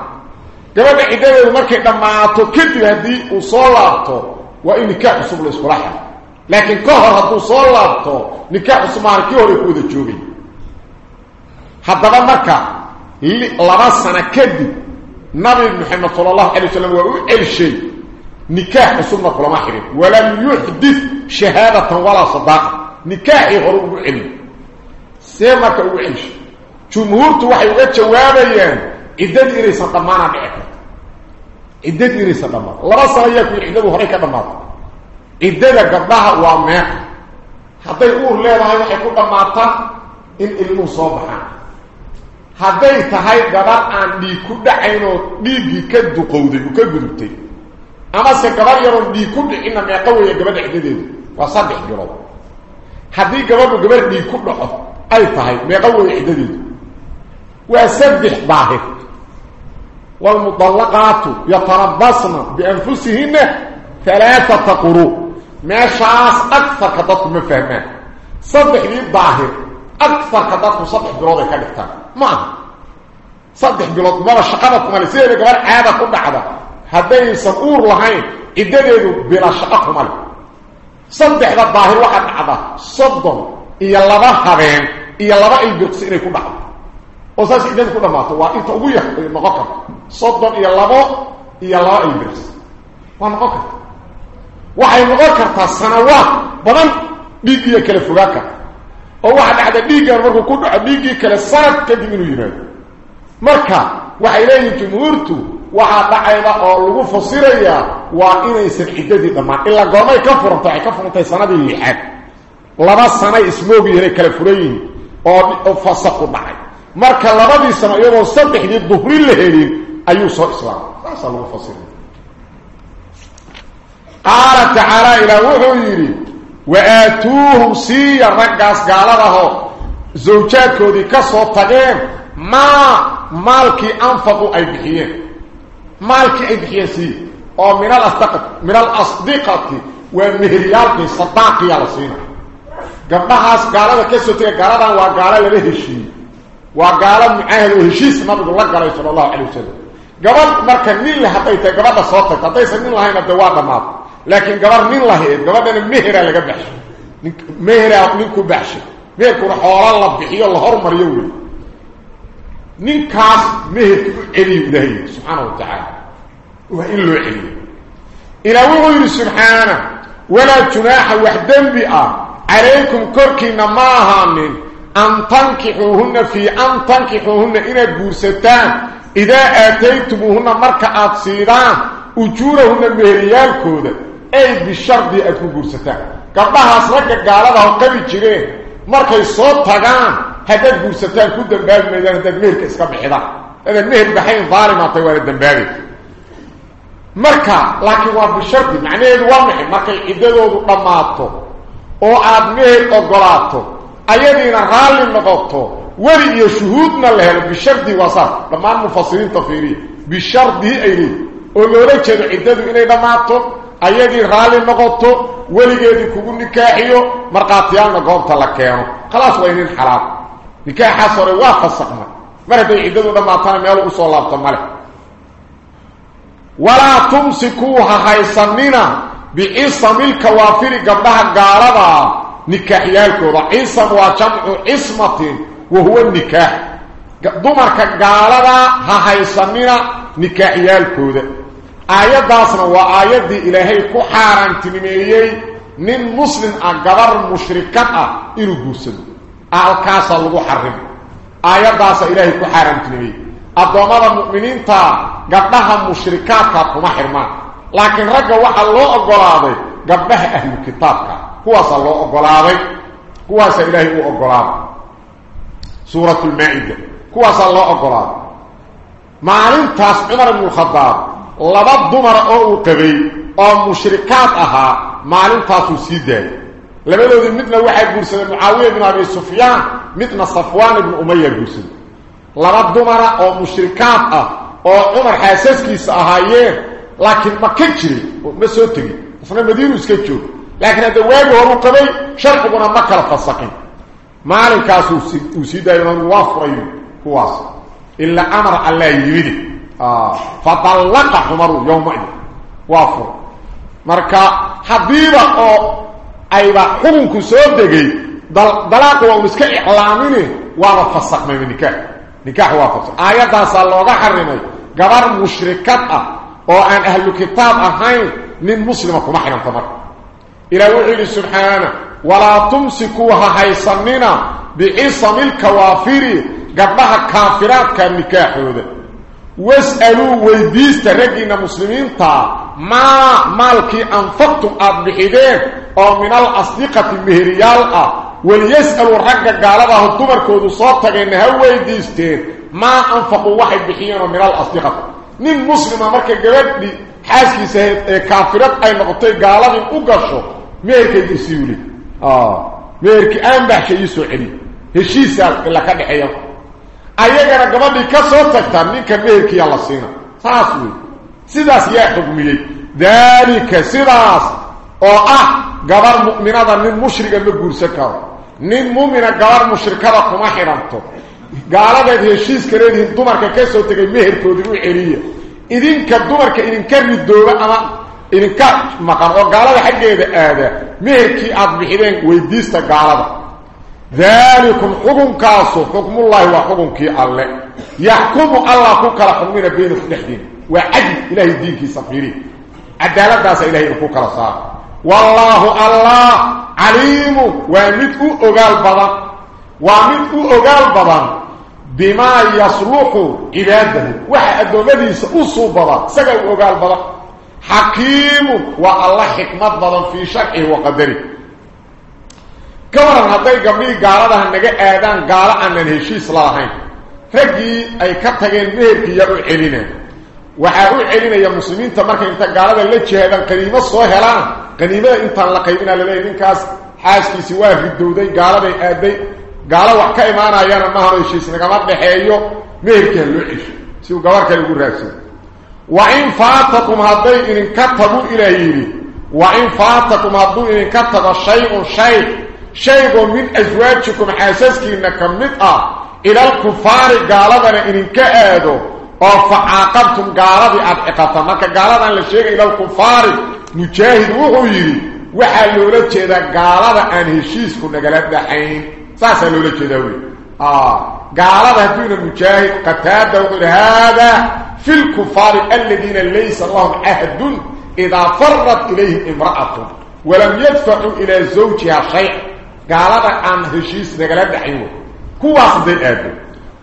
كما كده مر كده ما تو كده دي وصلاته وان كان سبل الصراحه لكن كهر هذا صلاته نكاح عثمان كيوري كود جوبي حتى ما مر كده لبا سنه كده نبي محمد صلى الله عليه وسلم وقال شيء نكاح عثمان كلام حرب ولم يحدث شهاده ولا صداقه نكاحي غرو علم سيمك وعيش جمهورته وحي وجه جوابا يعني ادت لي صدمانا بعك ادت لي صدما ورا صايه في حدو هريك دمات ادت قبضها وما حتى يقول لي راهي وحي كو دمات إن المصابه هذه تهي غبا ان دي كو دعينو دي بي كدقودي كغدبتي أما سكبر يرون دي كو ان ما قوي غبا حديد وصبح جروب gabadhu gabar dhiig ku dhaco ay tahay meeqa weeye ciddadeedu waa saddex daahir والمطلقات يتربصن بأنفسهن ثلاثة قروء ما شاس أكثر كدتكم مفهمان صدح لي الظاهر أكثر كدتكم صدح بلوضة كالكتاب ما صدح بلوضة ما شقبكم على سيدة قبل عادة كل عادة هذين صدح ذا الظاهر واحد عادة صدهم إيا اللبا خبين إيا اللبا البرقسين يكون عادة وساس إدادة كل ما توا إنت أبويا نغاكم صدهم إيا اللبا إيا اللبا badan dhiiggiiyo kale fogaa karta oo waxa dhacda dhiiggan markuu ku dhaco dhiiggii kale sanad kadib inuu yimaado marka waxay leeyihin jumhuurtu waxaa dhacayda oo lagu fasirayaa waa inaysan ciddadii dhammaan ilaa goormay ka furanta waxay ka furantay sanadii lixaad laba sanay ismoogi inay kala furan yihiin oo fasaqu dhacay marka labadii sano iyadoo saddexdii duhri la helin ayuu soo islaamay saasaa lagu fasiraya قال تعالى إلى وحيري وآتوهم سيا رقاس قال له زوجات كودي كسو تغيم ما مالكي أنفقوا أي بحيين مالكي أي بحيين سي أو من الأصدقاء من الأصدقاء ومهريالك صداقي على سينا قبلهاس قال له كسو تغيم قال له وقال له هشي وقال معاهد وهشيس نبي الله قال صلى الله عليه وسلم. قبل مركا نيل حطيته قبل صوتك حطيته نيل هاي نبدوا دماغ لكن قبر من الله قبرنا مهر لغا بخش مهر نينكو بخش مهركو خول يوري نينكاس مهر علي الهي سبحانه وتعالى وإن له علي إلى وغير سبحانه ولا جناح وحدن بئا عليكم كركنا ما هامن أن تنكحوهن في أن تنكحوهن إلى الجورستان إذا آتيتموهن مركعات سيدان أجورهن مهريال bishardi aad ku guursataan. Gabdhahaas ragga gaalada oo qabi jireen markay soo tagaan هذا قرستان كل دنباج ميدان تدمير كيسك بحضا هذا النهر بحين ظالي ما طيوان الدنباجي مركا لكن واب الشرطي معنى الوامحي مركا يددو دماتو أو عاد نهر اقلاتو ايادينا غالي مغطو. وليه شهودنا لهل يعني بشرطي وصف لما المفاصلين تفيري. بشرطي ايلي اولوري كدو عددو اني دماتو ايادي غالي مغطو. وليه دي كوبو نكاحيو. مرقاتيان مغطو لكيانو. خلاص وينين حرام. نكاح حصر وافسخ ما مرتي عدده دمعتان ميل أو سو لابط مال ولا تمسكوها حيصمنا باسم الكوافر قبلها غالبا نكاح يالك رئيس وجمع اسمه وهو النكاح. دمرك غالبا حيصمنا نكاح يالك آيات أصلا وآيات إلهي كحارنتني من مسلم اكبر مشركه ارغوسد الكاس لو حرم ايات اس إلى الله حرمت لي اقوام المؤمنين تا قدهم المشركات وما حرم لكن رجع الله اغلاده قبه أهل كتابك هو صلى الله اغلاده هو اس إلى الله سوره المائده هو صلى الله اغلاده ما علم تصبر المخضر لبد مرؤ قبي أو مشركات أها ما علم تصيده لبلود مثل واحد غرسد معاوية بن أبي سفيان مثل صفوان بن أمية غرسد لابد مره أو مشركات أه أو عمر حاسسكيس اهايه لكن ما كجري ما سوتغي أصلا مدينة سكجو لكن هذا وين هو القبي شرق بن مكر فسقي ما لك اسو سيدا وافري كواس. إلا أمر الله يريد آه. فطلق عمر يومئذ. وافر مركا حبيبة أو ayba xukunku soo degay dalaaq waa iska iclaamine waa fasaqmay nikah nikah waa fasaq ayadaas looga xarimay gabar mushrikad ah oo aan ahlu kitaab ahayn nin muslima kuma xiran tamar ila wuxuu subhana wala tumsikuha haysanina bi'isamil kawafiri gabdhaha kaafiraadka nikahooda واسألوا ويديست رجينا مسلمين تا ما مالكي أنفقتم أضبحدين أو من الأصدقة المهريال وليسألوا الرجل قالبه الدمر كودو صوتك إنها ويديستين ما أنفقوا واحد بحيين من الأصدقة. من مسلمة مركة قبل لي حاسكي سهد كافرات أي نقطي قالبه أقشوا ميركي يسيولي آه. ميركي أنبح شيء يسوعلي هشيسة إلا كان حيوه ayagana gabadhii ka soo tagtaa ninka meherkiiya la siina saas wey sidaas yaa xugmiyey daalika sidaas oo ah gabar mu'minada nin mushriga ma guursan karo nin mu'mina gabar mushrikada kuma xidhanto gaaladeed heshiiska leedihiin dumarka ka soo tegay meherkoodii u celiya idinka dumarka idinka ridooba ama idinka maqan oo gaalada xaggeeda aada meherkii aada bixideen weydiista gaalada ذلكم حكم كاسو حكم الله وحكم كي الله. يحكم الله كلا حكمنا بين الدين وعدل إلهي الدين كي صفيري. عدالة داس إلهي كلا صار. والله الله عليم ومدء أغال بضان ومدء أغال بضان بما يصلح عباده. وحا أدومدي سأصو بضان سقوا أغال بضان حكيم والله حكمت بضان في شرعه وقدره. كورن هدي قبلي قالدها نغا اادان قال ان هشيس لاهين رجي اي كتغين مهركي يرو علينا waxa uu celinaya muslimiinta marka inta gaalada la jeedan qaniimo soo helaan qaniimada inta la qaybina leeyahay ninkaas xaaskiisi waa ridowday gaalada aaday gaala wax ka imaanayana ma heshiis nagama dhaxeeyo meherkii loo cisho si uu gabar kale ugu raadsan wa in faatakum haday in katabu ilayhi wa in faatakum hadu in kataba shay'un shay' شيء من أزواجكم حاسسكي إنك مطأ إلى الكفار قالدنا إنك آدو وفعاقبتم قالدي أدعقة مكا قالدنا لشيء إلى الكفار. مجاهد وحويري وحلو لجيدا قالدا أن هشيسكو نقلت دحين. ساسا لو لجيداوي آه. قالدا هدونا قتادا وقل هذا في الكفار الذين ليس اللهم عهد إذا فرت إليهم امرأة. ولم يدفعوا إلى زوجها شيء قالت ان هشيس نغلا دحيو كو اخذ الاب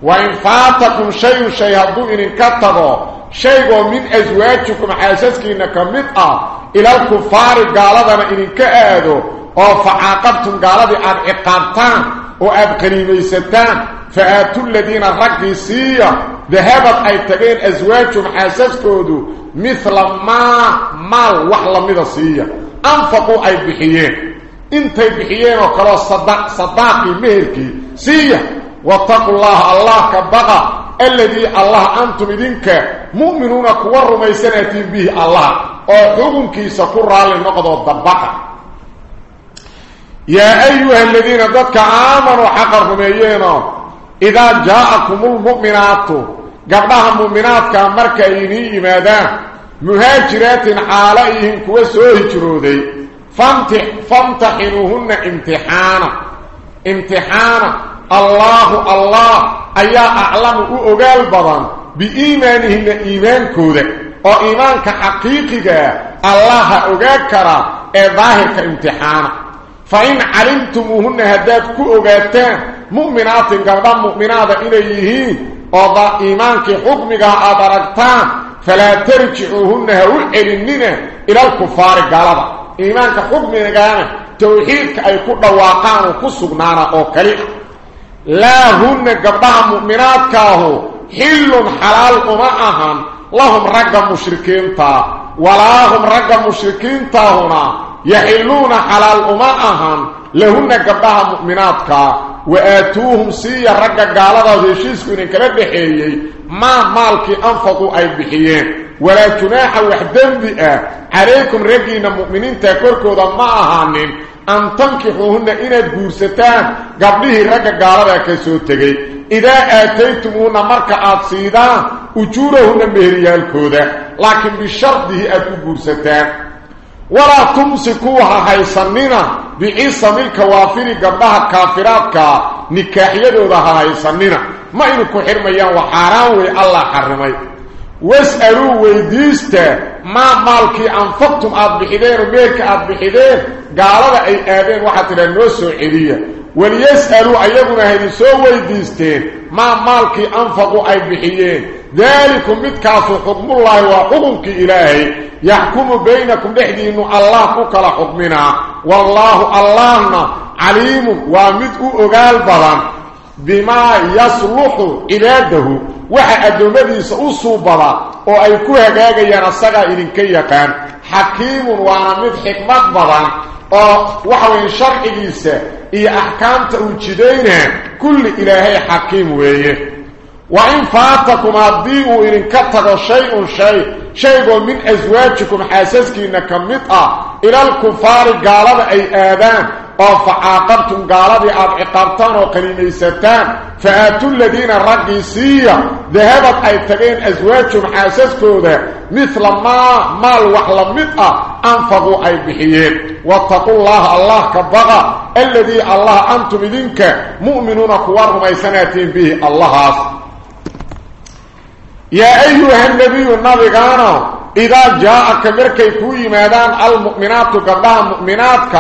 وان فاتكم شيء شيء ابن كتبوا شيء من ازواجكم حاسسكن كمطا إلى الكفار قالوا ان انك ادو أو فعاقبتم قالت ان اقامتان واب قريبيستان فاتوا الذين رقصيا ذهبت اي تبين ازواجهم حاسسكن مثل ما مال وحلم رسيا انفقوا اي بحيين انتي بحيين وكلا صداق صداقي مهركي سيا واتقوا الله الله كبقى الذي الله أنتم إذنك مؤمنون كوروا ميسانتين به الله وحكمك سكر على النقض والضبقة يا أيها الذين ضدك آمنوا حقر رميين إذا جاءكم المؤمنات قبلها المؤمنات كامركيني إمادان مهاجرات حاليهم كوسوه جرودي فامتحنوهن امتحانا. امتحانا. الله الله. أيا أعلم اوغال بدن. بإيمانهن إيمان كوده. أو ايمانك حقيقي الله اوغاكرا أي ظاهر كامتحانا. فإن علمتموهن هداد كو اوغاتان مؤمنات قردان مؤمنات إليه. وضا إيمانك حكمك أدركتان. فلا ترجعوهن هؤلاء إلى الكفار قالبا إيمانك حكم نغانا توحيدك أي كل واقعان وكسقنانا أو كريح لا هن قبضها مؤمنات كاهو حل حلال أمعهم لهم رقم مشركين تا ولا هم رقم مشركين تا هنا يحلون حلال أمعهم لهن قبضها مؤمنات كا وآتوهم سيا رقا قالوا ذي شيسكو إنك بحيي ما مالك أنفقوا أي بحيين ولا تناح وحدن بئة عليكم رجينا مؤمنين تاكوركو ذا ما أهانين. أن تنكحوهن إنا تقورستان قبله رجا قالوا كسو تغي إذا آتيتموهن مركا آتسيدان أجورهن مهريال كودا لكن بشرطه أتقورستان ولا تمسكوها هايسننا بعيسى ملك وافري قبلها كافراتك نكاحيدو ذا هايسننا ما إنكو حرميان وحاران وي الله حرمي. واسألوا ويديستا ما مالكي أنفقتم؟ أضبحدين وميرك أضبحدين قالوا أي آبين وحتى لنوسو عدية وليسألوا أيضنا هذه سو ويديستين ما مالكي أنفقوا أي بحيين ذلكم متكاسو حكم الله وحكمك إلهي يحكم بينكم بحدي إنه الله كلا حكمنا. والله اللهنا عليم ومدء أغال بضان بما يصلح عباده. وحا أدومديس أصوبضا وأي كوها غاقيان السقا إذن يقان حكيم وأنا مد حكمت بضان وحوين شرعيسا إيا أحكامته وجدينها كل إلهي حكيم ويه وإن فاتكم أبديئوا إن كتغ شيء شيء شيء من أزواجكم حاسسك إنك مطأ إلى الكفار قالب أي آذان فعاقبتم قالب أب عقابتان وقليميستان فآتوا الذين الرقيسية ذهبت أي تغين أزواجكم حاسسكم ذا مثل ما مال وحل مطأ أنفقوا أي بحيين. واتقوا الله الله كبغى. الذي الله أنتم إذنك. مؤمنون قوارهم أي سنتين به الله أصلا يا أيها النبي النبي قانا. إذا جاءك مركي كوي ميدان المؤمنات قبلها مؤمناتك.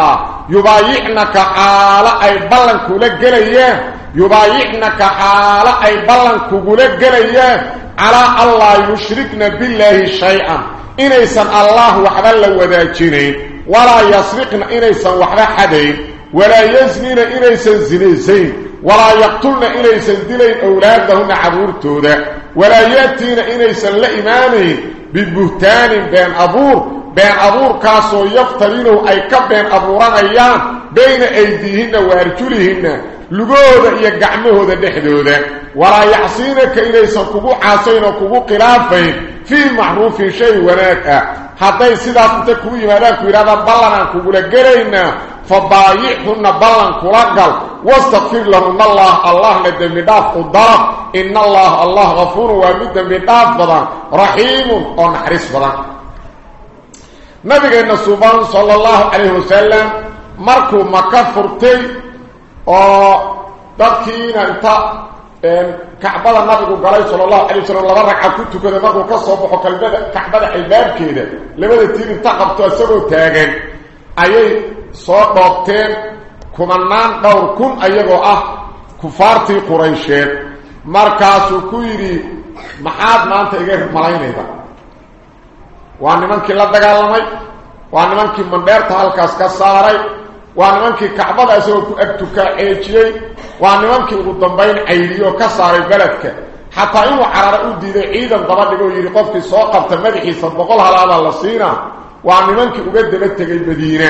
يبايعنك حالة أي بلن كولك جلية يبايعنك حالة أي بلن كولك جلية على الله يشركنا بالله شيئا. إنيسا الله وحبا وذاكينين ولا يسرقنا إنيسا وحبا حدين ولا يزنين إنيسا زنيسين ولا يقتلن إنيسا دلين أولادهن عبورتودا ولا يأتين إنيسا لإيمانين ببهتان بين أبور. بين أبور كاسو يفترينه أي كبين أبوران أيام بين أيديهن وأرجلهن لغودا إيا قعمهودا دحدودا ولا يعصينك إنيسا كبو عاصين وكبو قلافين في معروف شيء وناك. حتى سيدات تكوي ملاك ويرادا بلنا كبولا قرينا فبايعهن بلن كلاقل واستغفر لهم الله الله ندم داف قدام إن الله الله غفور ومدن بداف بضان. رحيم ونحرس بضان. نبي النصوبان صلى الله عليه وسلم مركو مكفرتي ودكينا انت كعبة النبي قال صلى الله عليه وسلم لما ركع كنت كده مركو كصوبه كلبه كعبة الباب كده لماذا تيجي انتقبت اسبو تاغن ayay soo dhoobteen kumanaan dhowr kun ayagoo ah kufaartii quraysheed markaasuu ku yidhi maxaad maanta iga malaynayda la dagaalamay waa nimankii mandheerta halkaas ka saaray waa nimankii kacbada isagoo ku agtukaa ceejiyey waa nimankii ugu dambayn caydiyoo ka saaray beledka xataa inuu cararo u diiday ciidan daba dhigoo yidhi qofkii soo qabta madaxiisa boqol halaadaa la siinaa waa nimankii uga daba tegay madiine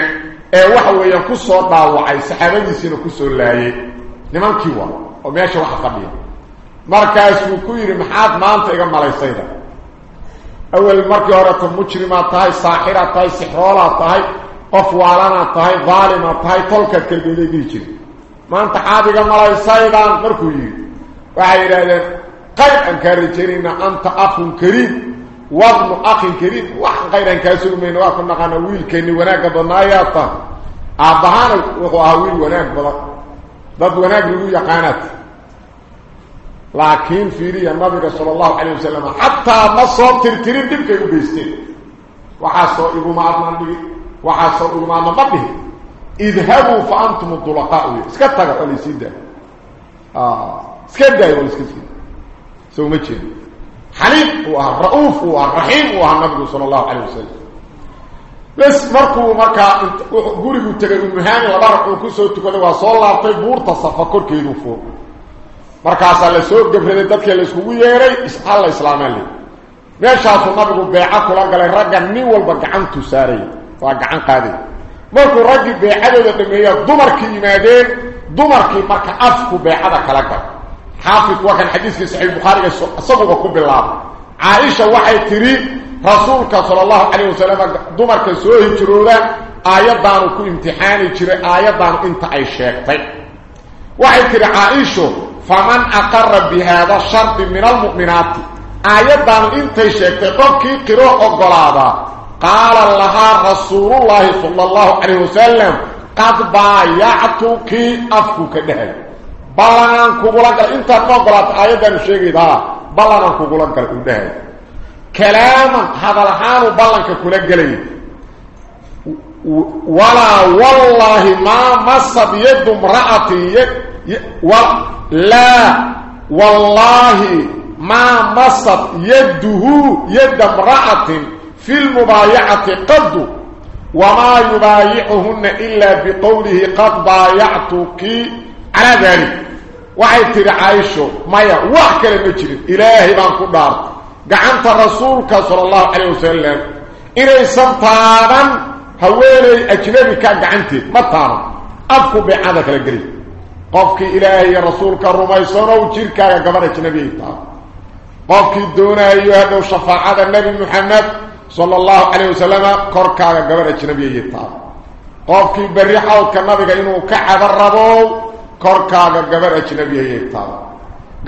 ee waxa weeyaan ku soo dhaawacay saxaabadiisiina ku soo laayay nimankii waa oo meesha waxa fadhiya markaasuu ku yidhi maxaad maanta iga malaysayda أول مركي ورات مجرم تاي ساحرة تاي سحرولا تاي قف وعلانا تاي ظالم تاي طلك كلبي ديجي ما أنت عادق ملايسايدان مركوي. وعيرا لك قيب أن كان رجلين أنت أخ كريم وابن أخ كريم وحن غير أن كاسر من واقف نقان ويل كيني وناك بنايات أبهان وقوها ويل وناك بلا. ضد وناك لقو يقانات. لكن فيري النبي صلى الله عليه وسلم حتى ما صوت ترترين دبك يبيستين وحاسو إبو معظم نبي وحاسو إبو معظم نبي اذهبوا فأنتم الضلقاء. اسكتك قولي سيدا آه اسكتك قولي سيدا سو مجين حليم هو الرؤوف هو الرحيم هو النبي صلى الله عليه وسلم. بس مركو مركا غوريغو تغي مهان لبا ركو كسو تكدو وا سو لابتay buurta safa korkeedu fuu markaas la soo gabreeyay dadkii la isku yeeray isxal islaamali meeshaas nabigu beeca kula galay ragga nin walba gacantu saaray waa gacan qaaday markuu raggi beecadooda dhameeyo dumarkii yimaadeen dumarkii marka afku beecada kala gal حافظ وكان حديث في صحيح البخاري صبغه كبلاب عائشه وحي تري رسولك صلى الله عليه وسلم دمرك سو هجرودا ايادان كو امتحان جري ايادان انت اي شيختي وحي تري عائشه فمن أقر بهذا الشرط من المؤمنات؟ ايادان انت شيختي قفكي قرو اوغلادا قال لها رسول الله صلى الله عليه وسلم قد بايعتك أفكك دهي. بلان قال انت قبلت أيضا شيغيدا بلان قال وداه كلاما هذا الحال بلان كوغلا قال ولا والله ما مس بيد امرأتي ولا والله ما مصت يده يد امرأة في المبايعة قد وما يبايعهن إلا بقوله قد بايعتك. على ذلك وعي تري عايشو مايا وحكا لمجرد إلهي بان كدارت قعنت رسولك صلى الله عليه وسلم. إلي سمتانا قفك إلهي رسولك الرميسون قبل أجنبي إطار قفك دون أيها شفاعة النبي محمد صلى الله عليه وسلم قبل أجنبي إطار قفك بريحة وكالنبي إنه كعب الربو كركا قبل أجنبي إطار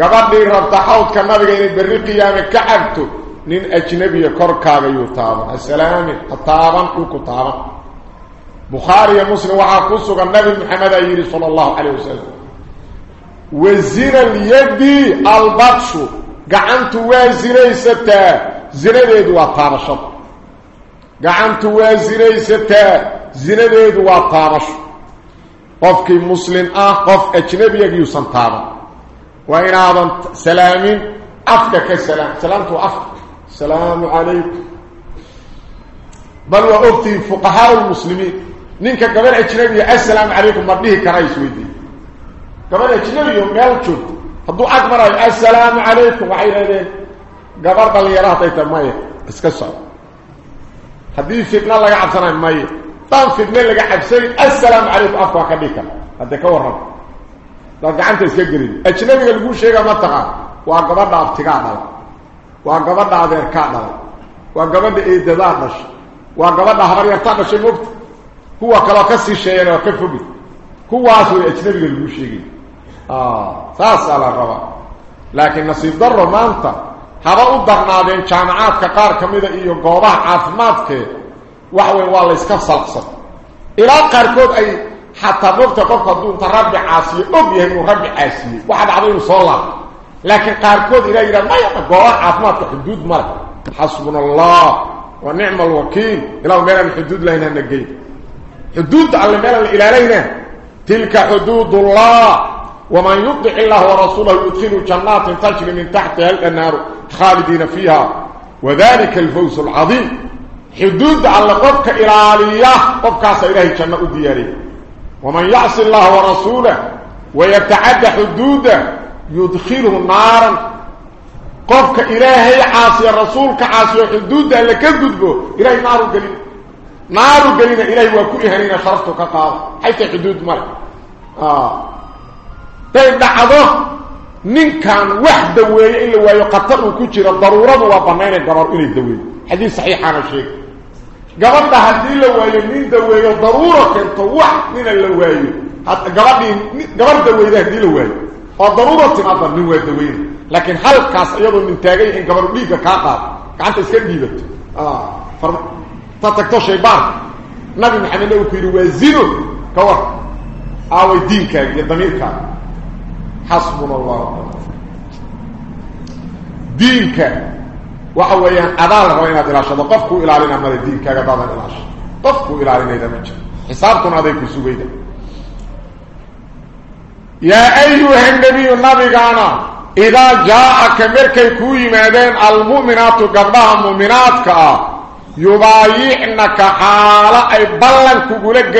قبل لي ربطحوت كالنبي إنه بري قيامة كعبته نين أجنبي كركا يطار السلام الطابا وكطابا بخاري مسلم وعاقصه النبي محمد أيري صلى الله عليه وسلم. وزنا اليد البطش. قعنت وازريستا زنديد وطارشط قعنت وازريستا زنديد وطارش قفك مسلم آه قف أجنبي يجيوسن طابا وإن هذا سلام أفكك السلام سلامته أفك السلام عليكم. بل وأبتي فقهاء المسلمين. Ninka gabar ajnabi assalaamu calaykum ma dhihi karaa isweydiin gabar ajnabi oo meel joogto hadduu ag marayo assalaamu calaykum waxay yidhahdeen gabar dhalinyaro hadday tahay maya iska soco haddii fitna laga cabsanayo maya daan fitne laga cabsanin assalaamu calaykum afka waa ka dhihi kara haddee ka warrama daad gacanta iska gelin ajnabiga laguu sheega ma taqaan waa gabadha abtigaa dhalay waa gabadha adeerkaa dhalay waa gabadha eedadaa dhashay waa gabadha habaryartaa dhashay mogta هو كلا كسي شيء أنا كيف بي هو اسو اجنبي اللي شيغي آه فاس على ربا لكن نصيب ضر ما انت هذا ودرنا بين جامعات كقار كميده اي غوبه عظمتك وحوي والله اسك سلقصت إلى قركود اي حتى ضغط قف قد انت ربي عاصي ابي هو ربي عاصي واحد عاد يصلى لكن قركود إلى إلى ما غوبه عظمتك حدود ما حسبنا الله ونعم الوكيل إلى غير الحدود لا هنا نجيت حدود على مال الإلهين تلك حدود الله. ومن يطع الله ورسوله يدخل جنات تجري من تحتها الأنهار خالدين فيها. وذلك الفوز العظيم. حدود على قفك إلالية قفك سيره جنة الدياري ومن يعص الله ورسوله ويتعدى حدوده يدخله نارا. قفك إلهي عاصي رسولك عاصي حدوده اللي كذبه إلهي نار قليل. نار قلنا إلهي وكل هنين شرفته كقاض حيث حدود مر آه. طيب دعضه من كان وحده وي إلا ويقتل كجرة ضرورة وبنين القرار إلي الدوي حديث صحيح عن الشيء قبل ده هدي لوي من دوي ضرورة كنت واحد من اللوي قبل دوي ده هدي لوي فضرورة تنظر من وي دوي لكن هل كاس أيضا من تاقي إن قبل ليك كاقاض كانت اسكر ديبت. آه. تتكتو شيبان نبي محمد لو كيرو وزينو كور أو دينك يا ضميرك حسبنا الله دينك وحويا ادال روينا دلاشده قفكو إلى علينا مال دينك غدادا دلاش قفكو إلى علينا اذا مجد حسابكم هذا كسويدا يا ايها النبي النبي قانا اذا جاءك مركي كوي مادين المؤمنات قبلها مؤمناتك يبايعنك حالا أي بلن كقولك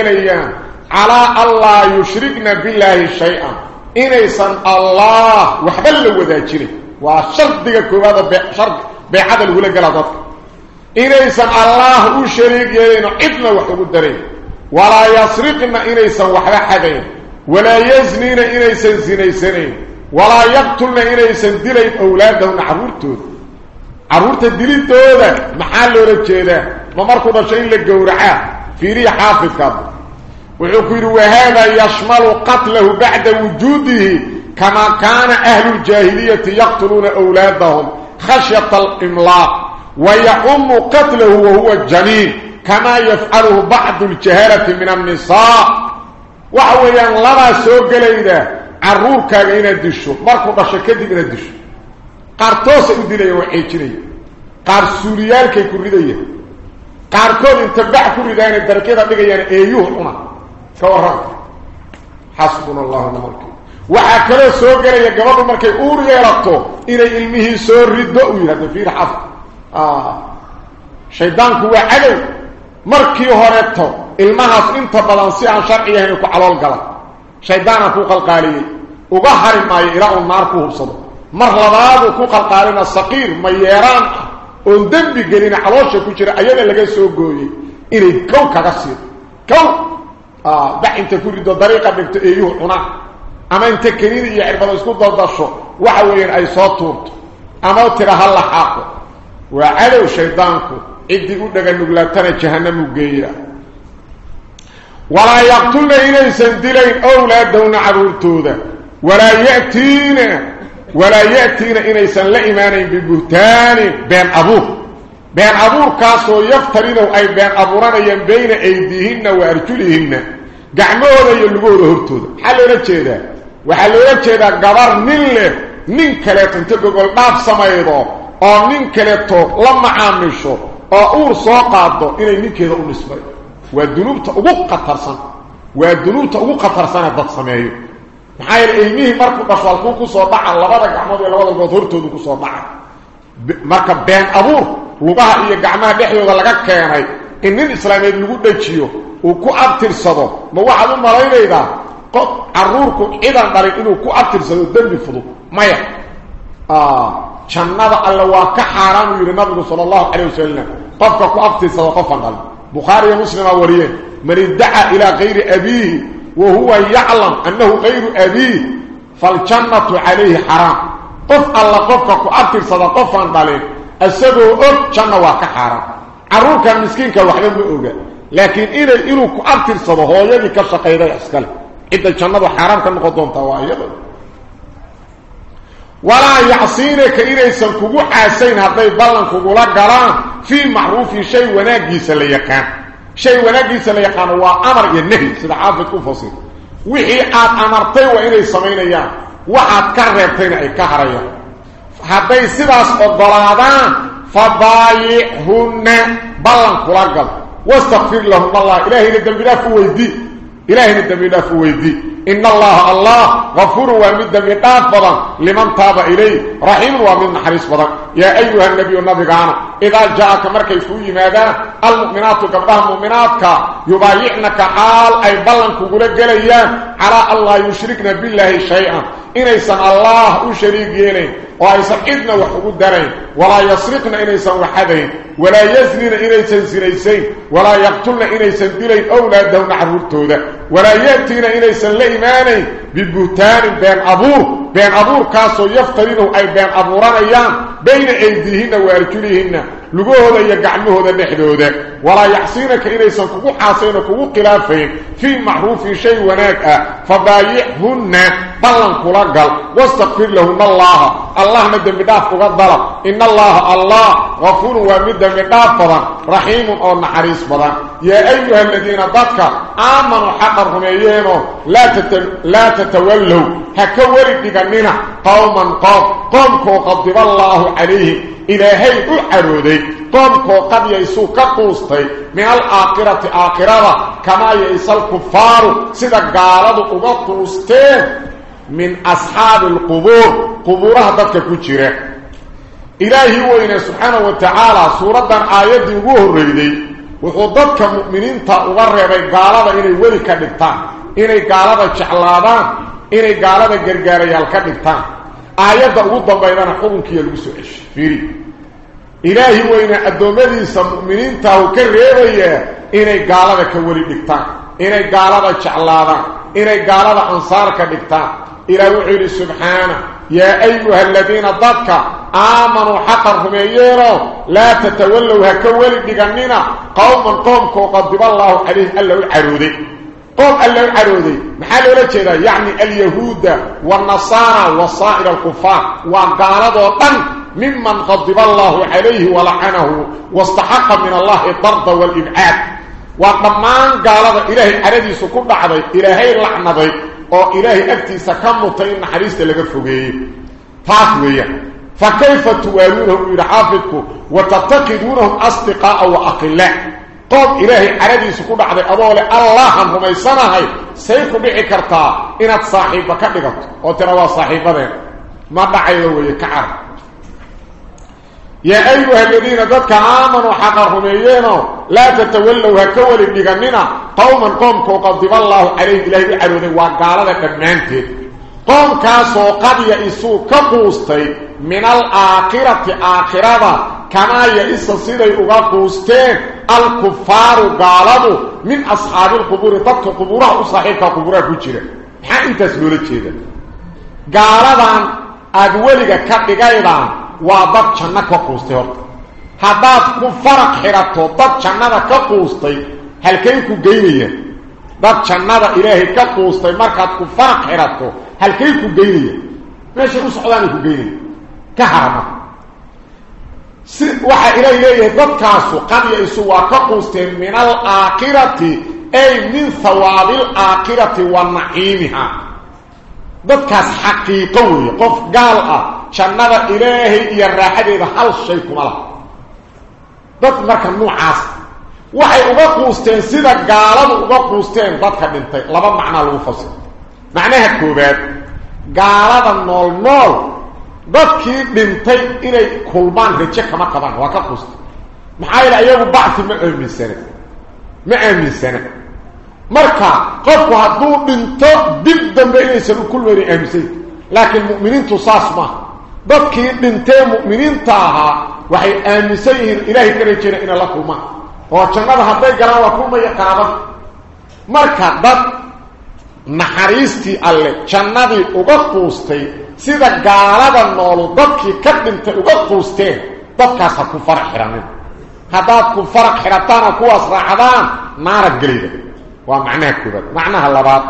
على الله يشركنا بالله شيئا. إنيسان الله وحبل وذاكري. وشرطك كبادة شرط بيعاد الهولة قلتك إنيسان الله وشريك يلين عدنا وحبو الدرين ولا يسرقنا إنيسان وحبا حقين ولا يزنين إنيسان زنيسانين ولا يقتلنا إنيسان دلين أولادهم عرورتون caruurta dilidooda maxaa loola jeedaa ma markuu dhasho in la gowracaa fiiriya xaafidkaad wuxuu ku yidhi wahada yashmalu qatlahu bacda wujuudihi kamaa kaana ahlu ljaahiliyati yaqtuluuna awlaadahum khashyata alimlaaq wayacumu qatlahu wahuwa janiin kamaa yafcaluhu bacdu ljahalati min annisaa waxa weeyaan labaa soo gelayda caruurkaaga inaad disho markuu dhasho kadib inaad disho ridayaan qaarkood inta bax ku ridaana darakyada dhigayaan eeyuhu cuna ka warrama xasbuna allahu nimal wakiil waxaa kaloo soo gelaya gabadhu markay uur yeelato inay ilmihii soo riddo uu yidhahdo fiir xaf shaydaanku waa cadow markii horeto ilmahaas inta badan si aan sharci ahayn ku calool gala shaydaana ku qalqaaliyey uga hari maayo ilaa uu naar ku hubsado ah gelina caloosha ku jira ayada laga soo gooyey inay gow kaga siido gow bax inta ku rido dariiqa dhigto eeyuhu cunaa ama inta kaniini iyo cirbado isku daldasho waxa weeyaan ay soo tuurto ama tira ha la xaaqo waa cadow shaydaanku ciddii u dhaga nuglaatana jahannamu geeya walaa yaqtulna inaysan dilayn owlaadahuna caruurtooda walaa ya'tiina walaa ya'tiina inaysan la imaanayn bibuhtaanin been abuur been abuurkaasoo yaftarinow ay been abuuranayaan bayna aydiihinna wa arjulihinna gacmahooda iyo lugahooda hortooda maxaa loola jeedaa waxaa loola jeedaa gabar nin leh nin kaleeto inta gogol dhaaf samaydo oo nin kaleeto la macaamisho oo uur soo qaado inay ninkeeda u nisbay waa dunuubta maxaa yeele ilmihii markuu dhasho halkuu ku soo dhaca labada gacmood iyo labada good hortoodu ku soo dhaca marka been abuur lugaha iyo gacmaha dhexdooda laga keenay in nin islaameed lagu dhajiyo uu ku abtirsado ma waxaad u malaynaydaa qof caruurku cidan dhalin inuu ku abtirsado dembi fudud maya jannada alle waa ka xaaraan uu yidhi nabigu sala allahu calayh wasalam qofka ku abtirsado qofan dhalin bukhaari iyo muslima wariyeen man iddaca ilaa kayri abiihi وهو يعلم أنه غير أبيه فالجنة عليه حرام. قف الله قفك وأبتر صدقفا بالين. السبب أرد جنة واك حرام. عروك المسكين كواحد يبقى لكن إذا إلوك أبتر صدقة يلي كشق إذا يسكال إذا الجنة حرام كان مقدم توايد ولا يعصينك إذا يسنكوه حاسين هذا يبالن كبولا قران في معروف شيء وناك يسليكان شيء ونجيس لا يقان هو أمر ينهي. سيدا عافك وفصيل وحي آت أمرتي وإلي سمين أيام. وحد كررتين أي كهر أيام حتى يسيدا سيدا الضلادان فضايعهن بلن كلاقل واستغفر لهم الله. إلهي ندمي لا فويدي. إلهي ندمي لا فويدي. إن الله الله غفور ومد من بضا لمن تاب إليه. رحيم ومن حريص بضا يا أيها النبي والنبي قانا إذا جاءك مركي فوي ماذا؟ المؤمنات قبلها مؤمناتك. يبايعنك حال أي بلن كقول جليان على الله يشركنا بالله شيئا إنيسان الله أشريك يلين وإيسان إذن وحقود دارين ولا يسرقنا إنيسان وحدين ولا يزنين إنيسان سنيسين ولا يقتلنا إنيسان دلين أولادهم عرورتودا ولا يأتينا إنيسان لإيمانين ببهتان بين أبور بين أبور كاسو يفترينه أي بين أبوران أيام بين أيديهن وأرجلهن لقوه ذا يقعمه ذا نحذه ذا ولا يحسينك إنيسان كوكو حاسين كوكو قلافين في معروف شيء وناك فبايعهن بلن كلاقل واستغفر لهم الله. الله مدى مداف قدر إن الله الله غفور ومدى مداف بضا رحيم أو نحريس بضا يا أيها الذين ضدك آمنوا حقرهم أيينو لا, تتل... لا تتولوا. هكوري بقننا قوما قوم. قوم قدب الله عليهم. إلهي أعرودي قوم قد يسو كقوستي. من الآقرة آقرة كما يسى الكفار. سيدا قالوا أغطوستين من أصحاب القبور. قبورها ضدك كتيرة إلهي وإنه سبحانه وتعالى. سورة آيات يقوه الرئيدي وخضتك مؤمنين تأغرر قالوا إني ولي كدبتان إني قالوا جعلادان إني قالوا قرقاريال كدبتان آيات أغضا بيننا حكمك يلبسوا إيش فيري إلهي وإنه أدومديس مؤمنين تأغرر إني قالوا كولي دبتان إني قالوا جعلادان إني قالوا أنصار كدبتان إلى وحيد سبحانه يا أيها الذين ضدك آمنوا حقا رمييرو لا تتولوا هكولي بقننا قوما قوم قدب الله عليه ألا العرودي قوم ألا العرودي محل رجل يعني اليهود والنصارى وصائر الكفار وقالوا طن ممن قدب الله عليه ولعنه واستحق من الله الضرب والإبعاد. وقمان قالوا إلهي عردي سكوب عضي إلهي لعنضي. أو الهي اكتي سكم طين نحريس لغا فوغي فاتويا فكيف توالونه يرحافظك وتتقدونه اصدقاء واقلاء قوم الهي عربي سكو دخدي ادول الله هم يسنه سيف بعكرتا ان صاحبك قدك أو ترى صاحبك ما دعي ويكعر يا أيها الذين ذاتك آمنوا حقا رميينو لا تتولوا هكولي بغننا قوما قوم كوقضب الله عليه إلهي عروضي وقال لك المانتي قوم كاسو قد يئسوا كقوستي من الآخرة آخرة. كما يئس سيدي أغاقوستين الكفار قالوا من أصحاب القبور. تبك قبورها وصحيحك قبورها كجرة حا انت سلولة كذا قالوا أدولك كبقايضان وضب جنك وقوستي هذا كو فرق حيرته ضب جنك كقوستي هل كيكو جيمية ضب جنك إلهي كقوستي مركات كو فرق حيرته هل كيكو جيمية ماشي كو سعوداني كو جيمية كهرمة وحا إلهي إليه ضب كاسو قد يسوا كقوستي من الآقرة أي من ثواب الآقرة والنعيمها ضب كاس حقيقوي قف قال أه shay kuma laha dad marka nuucaas waxay uga quusteen sida gaaladu uga quusteen dadka dhintay laba macnaa lagu fasiro macnaha koobaad gaalada nool nool dadkii dhintay inay kulmaan raje kama qabaan waa ka quustay maxaa yeele ayagu bacti ma aaminsana ma aaminsana marka qofku hadduu dhinto dib dambe inaysan u kulmayna aaminsan laakiin mu'miniintu saas maaha dadkii dhintee mu'miniinta ahaa waxay aaminsan yihiin ilaahay ka rajeyna inay la kulmaan oo jannada hadday galaan waa kulmaya qaraabada marka dad naxariistii alle jannadii uga quustay sida gaalada noolu dadkii ka dhintay uga quusteen dadkaas ha ku farax xiranin haddaad ku farax xirataan oo kuwaas raacdaan naarad gelayda waa macnaha koobaad macnaha labaad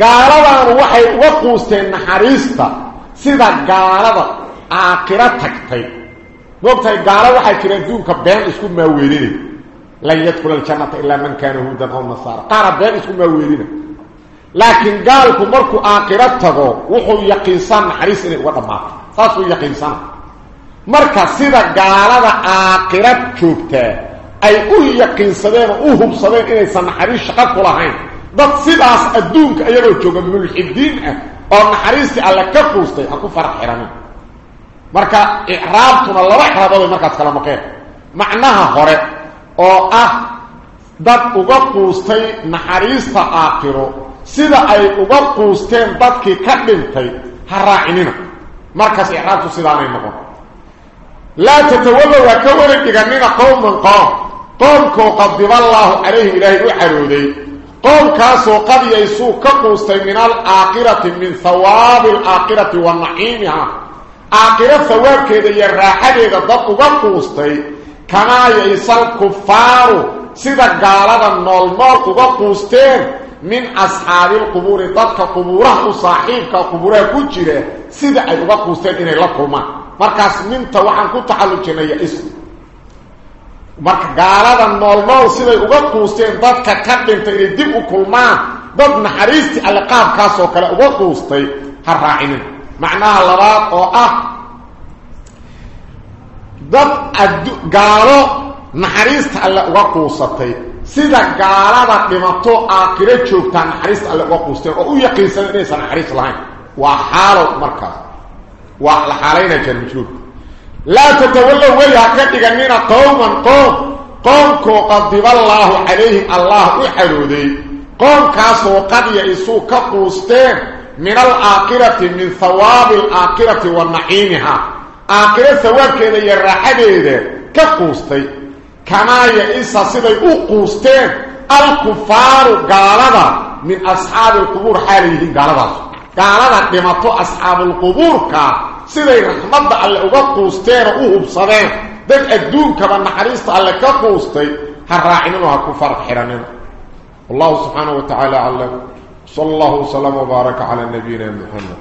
gaaladaanu waxay uga quusteen naxariista sida gaalada aakhiro tagtay moogtahay gaalo waxaa jira adduunka been isku maaweelinay lan yadkhula aljannata ilaa man kaana huudan aw nasaara qaara been isku maaweelina laakiin gaalku markuu aakhiro tago wuxuu yaqiinsan naxariis inay uga dhammaato saasuu yaqiinsana marka sida gaalada aakhiro joogtaa ay u yaqiinsadeen oo u hubsadeen inaysan naxariis shaqo ku lahayn dad sidaas adduunka iyagoo jooga mulxidiin ah oo naxariistii alle ka quustay ha ku farax xiranin marka icraabtuna laba icraabood markaas kala maqeen. Macnaha hore oo ah dad uga quustay naxariista aakhiro sida ay uga quusteen dadkii ka dhintay ha raacinina. Markaas icraabtu sidaanay noqon. Laa tatawallow ha ka weli dhiganina qowman qoom qoomkoo qadiba allaahu calayhi ilaahay u carooday قول كاسو قد يسو كقوستي من الآقرة من ثواب الآقرة والنعيمها آقرة ثواب كده يراحة ده ضبط وقوستي كما يسال كفار سيدا قالت النول نول وقوستين من أصحاب القبور ضبط قبوره صاحب قبوره كجره سيدا قوستين إنه لكما مركز من توحن كتحلو جنيه اسم marka gaalada nool nool siday uga quusteen dadka ka dhintay inay dib u kulmaan dad naxariistii alle qaabkaasoo kale uga quustay ha raacinin macnaha labaad oo ah dad gaalo naxariista alle uga quusatay sida gaalada dhimato aakhiro joogtaa naxariista alle uga quusteen oo u yaqiinsan inaysan naxariis lahayn waa xaalo markaas waa la xaalaynaa jarmajhuurka لا تتولوا ولي حقيقة من قوما قوم قوم قد ضب الله عليهم الله وحلودي قوم كاسوا قد يأسوا كقوستين من الآقرة من ثواب الآقرة والنعيمها آقرة ثواب كذا يرحبه ذا كقوستين كما يأسى سيدي أقوستين الكفار قالبا من أصحاب القبور حاليهم قالبا. قالبا قمتوا أصحاب القبور قالبا سيدي رحمد الله أغا قوستين أغب صدين دك أدون كما نحريص تألك قوستين هالراعين له كفار حرانين الله سبحانه وتعالى علم صلى الله وسلم وبارك على النبينا محمد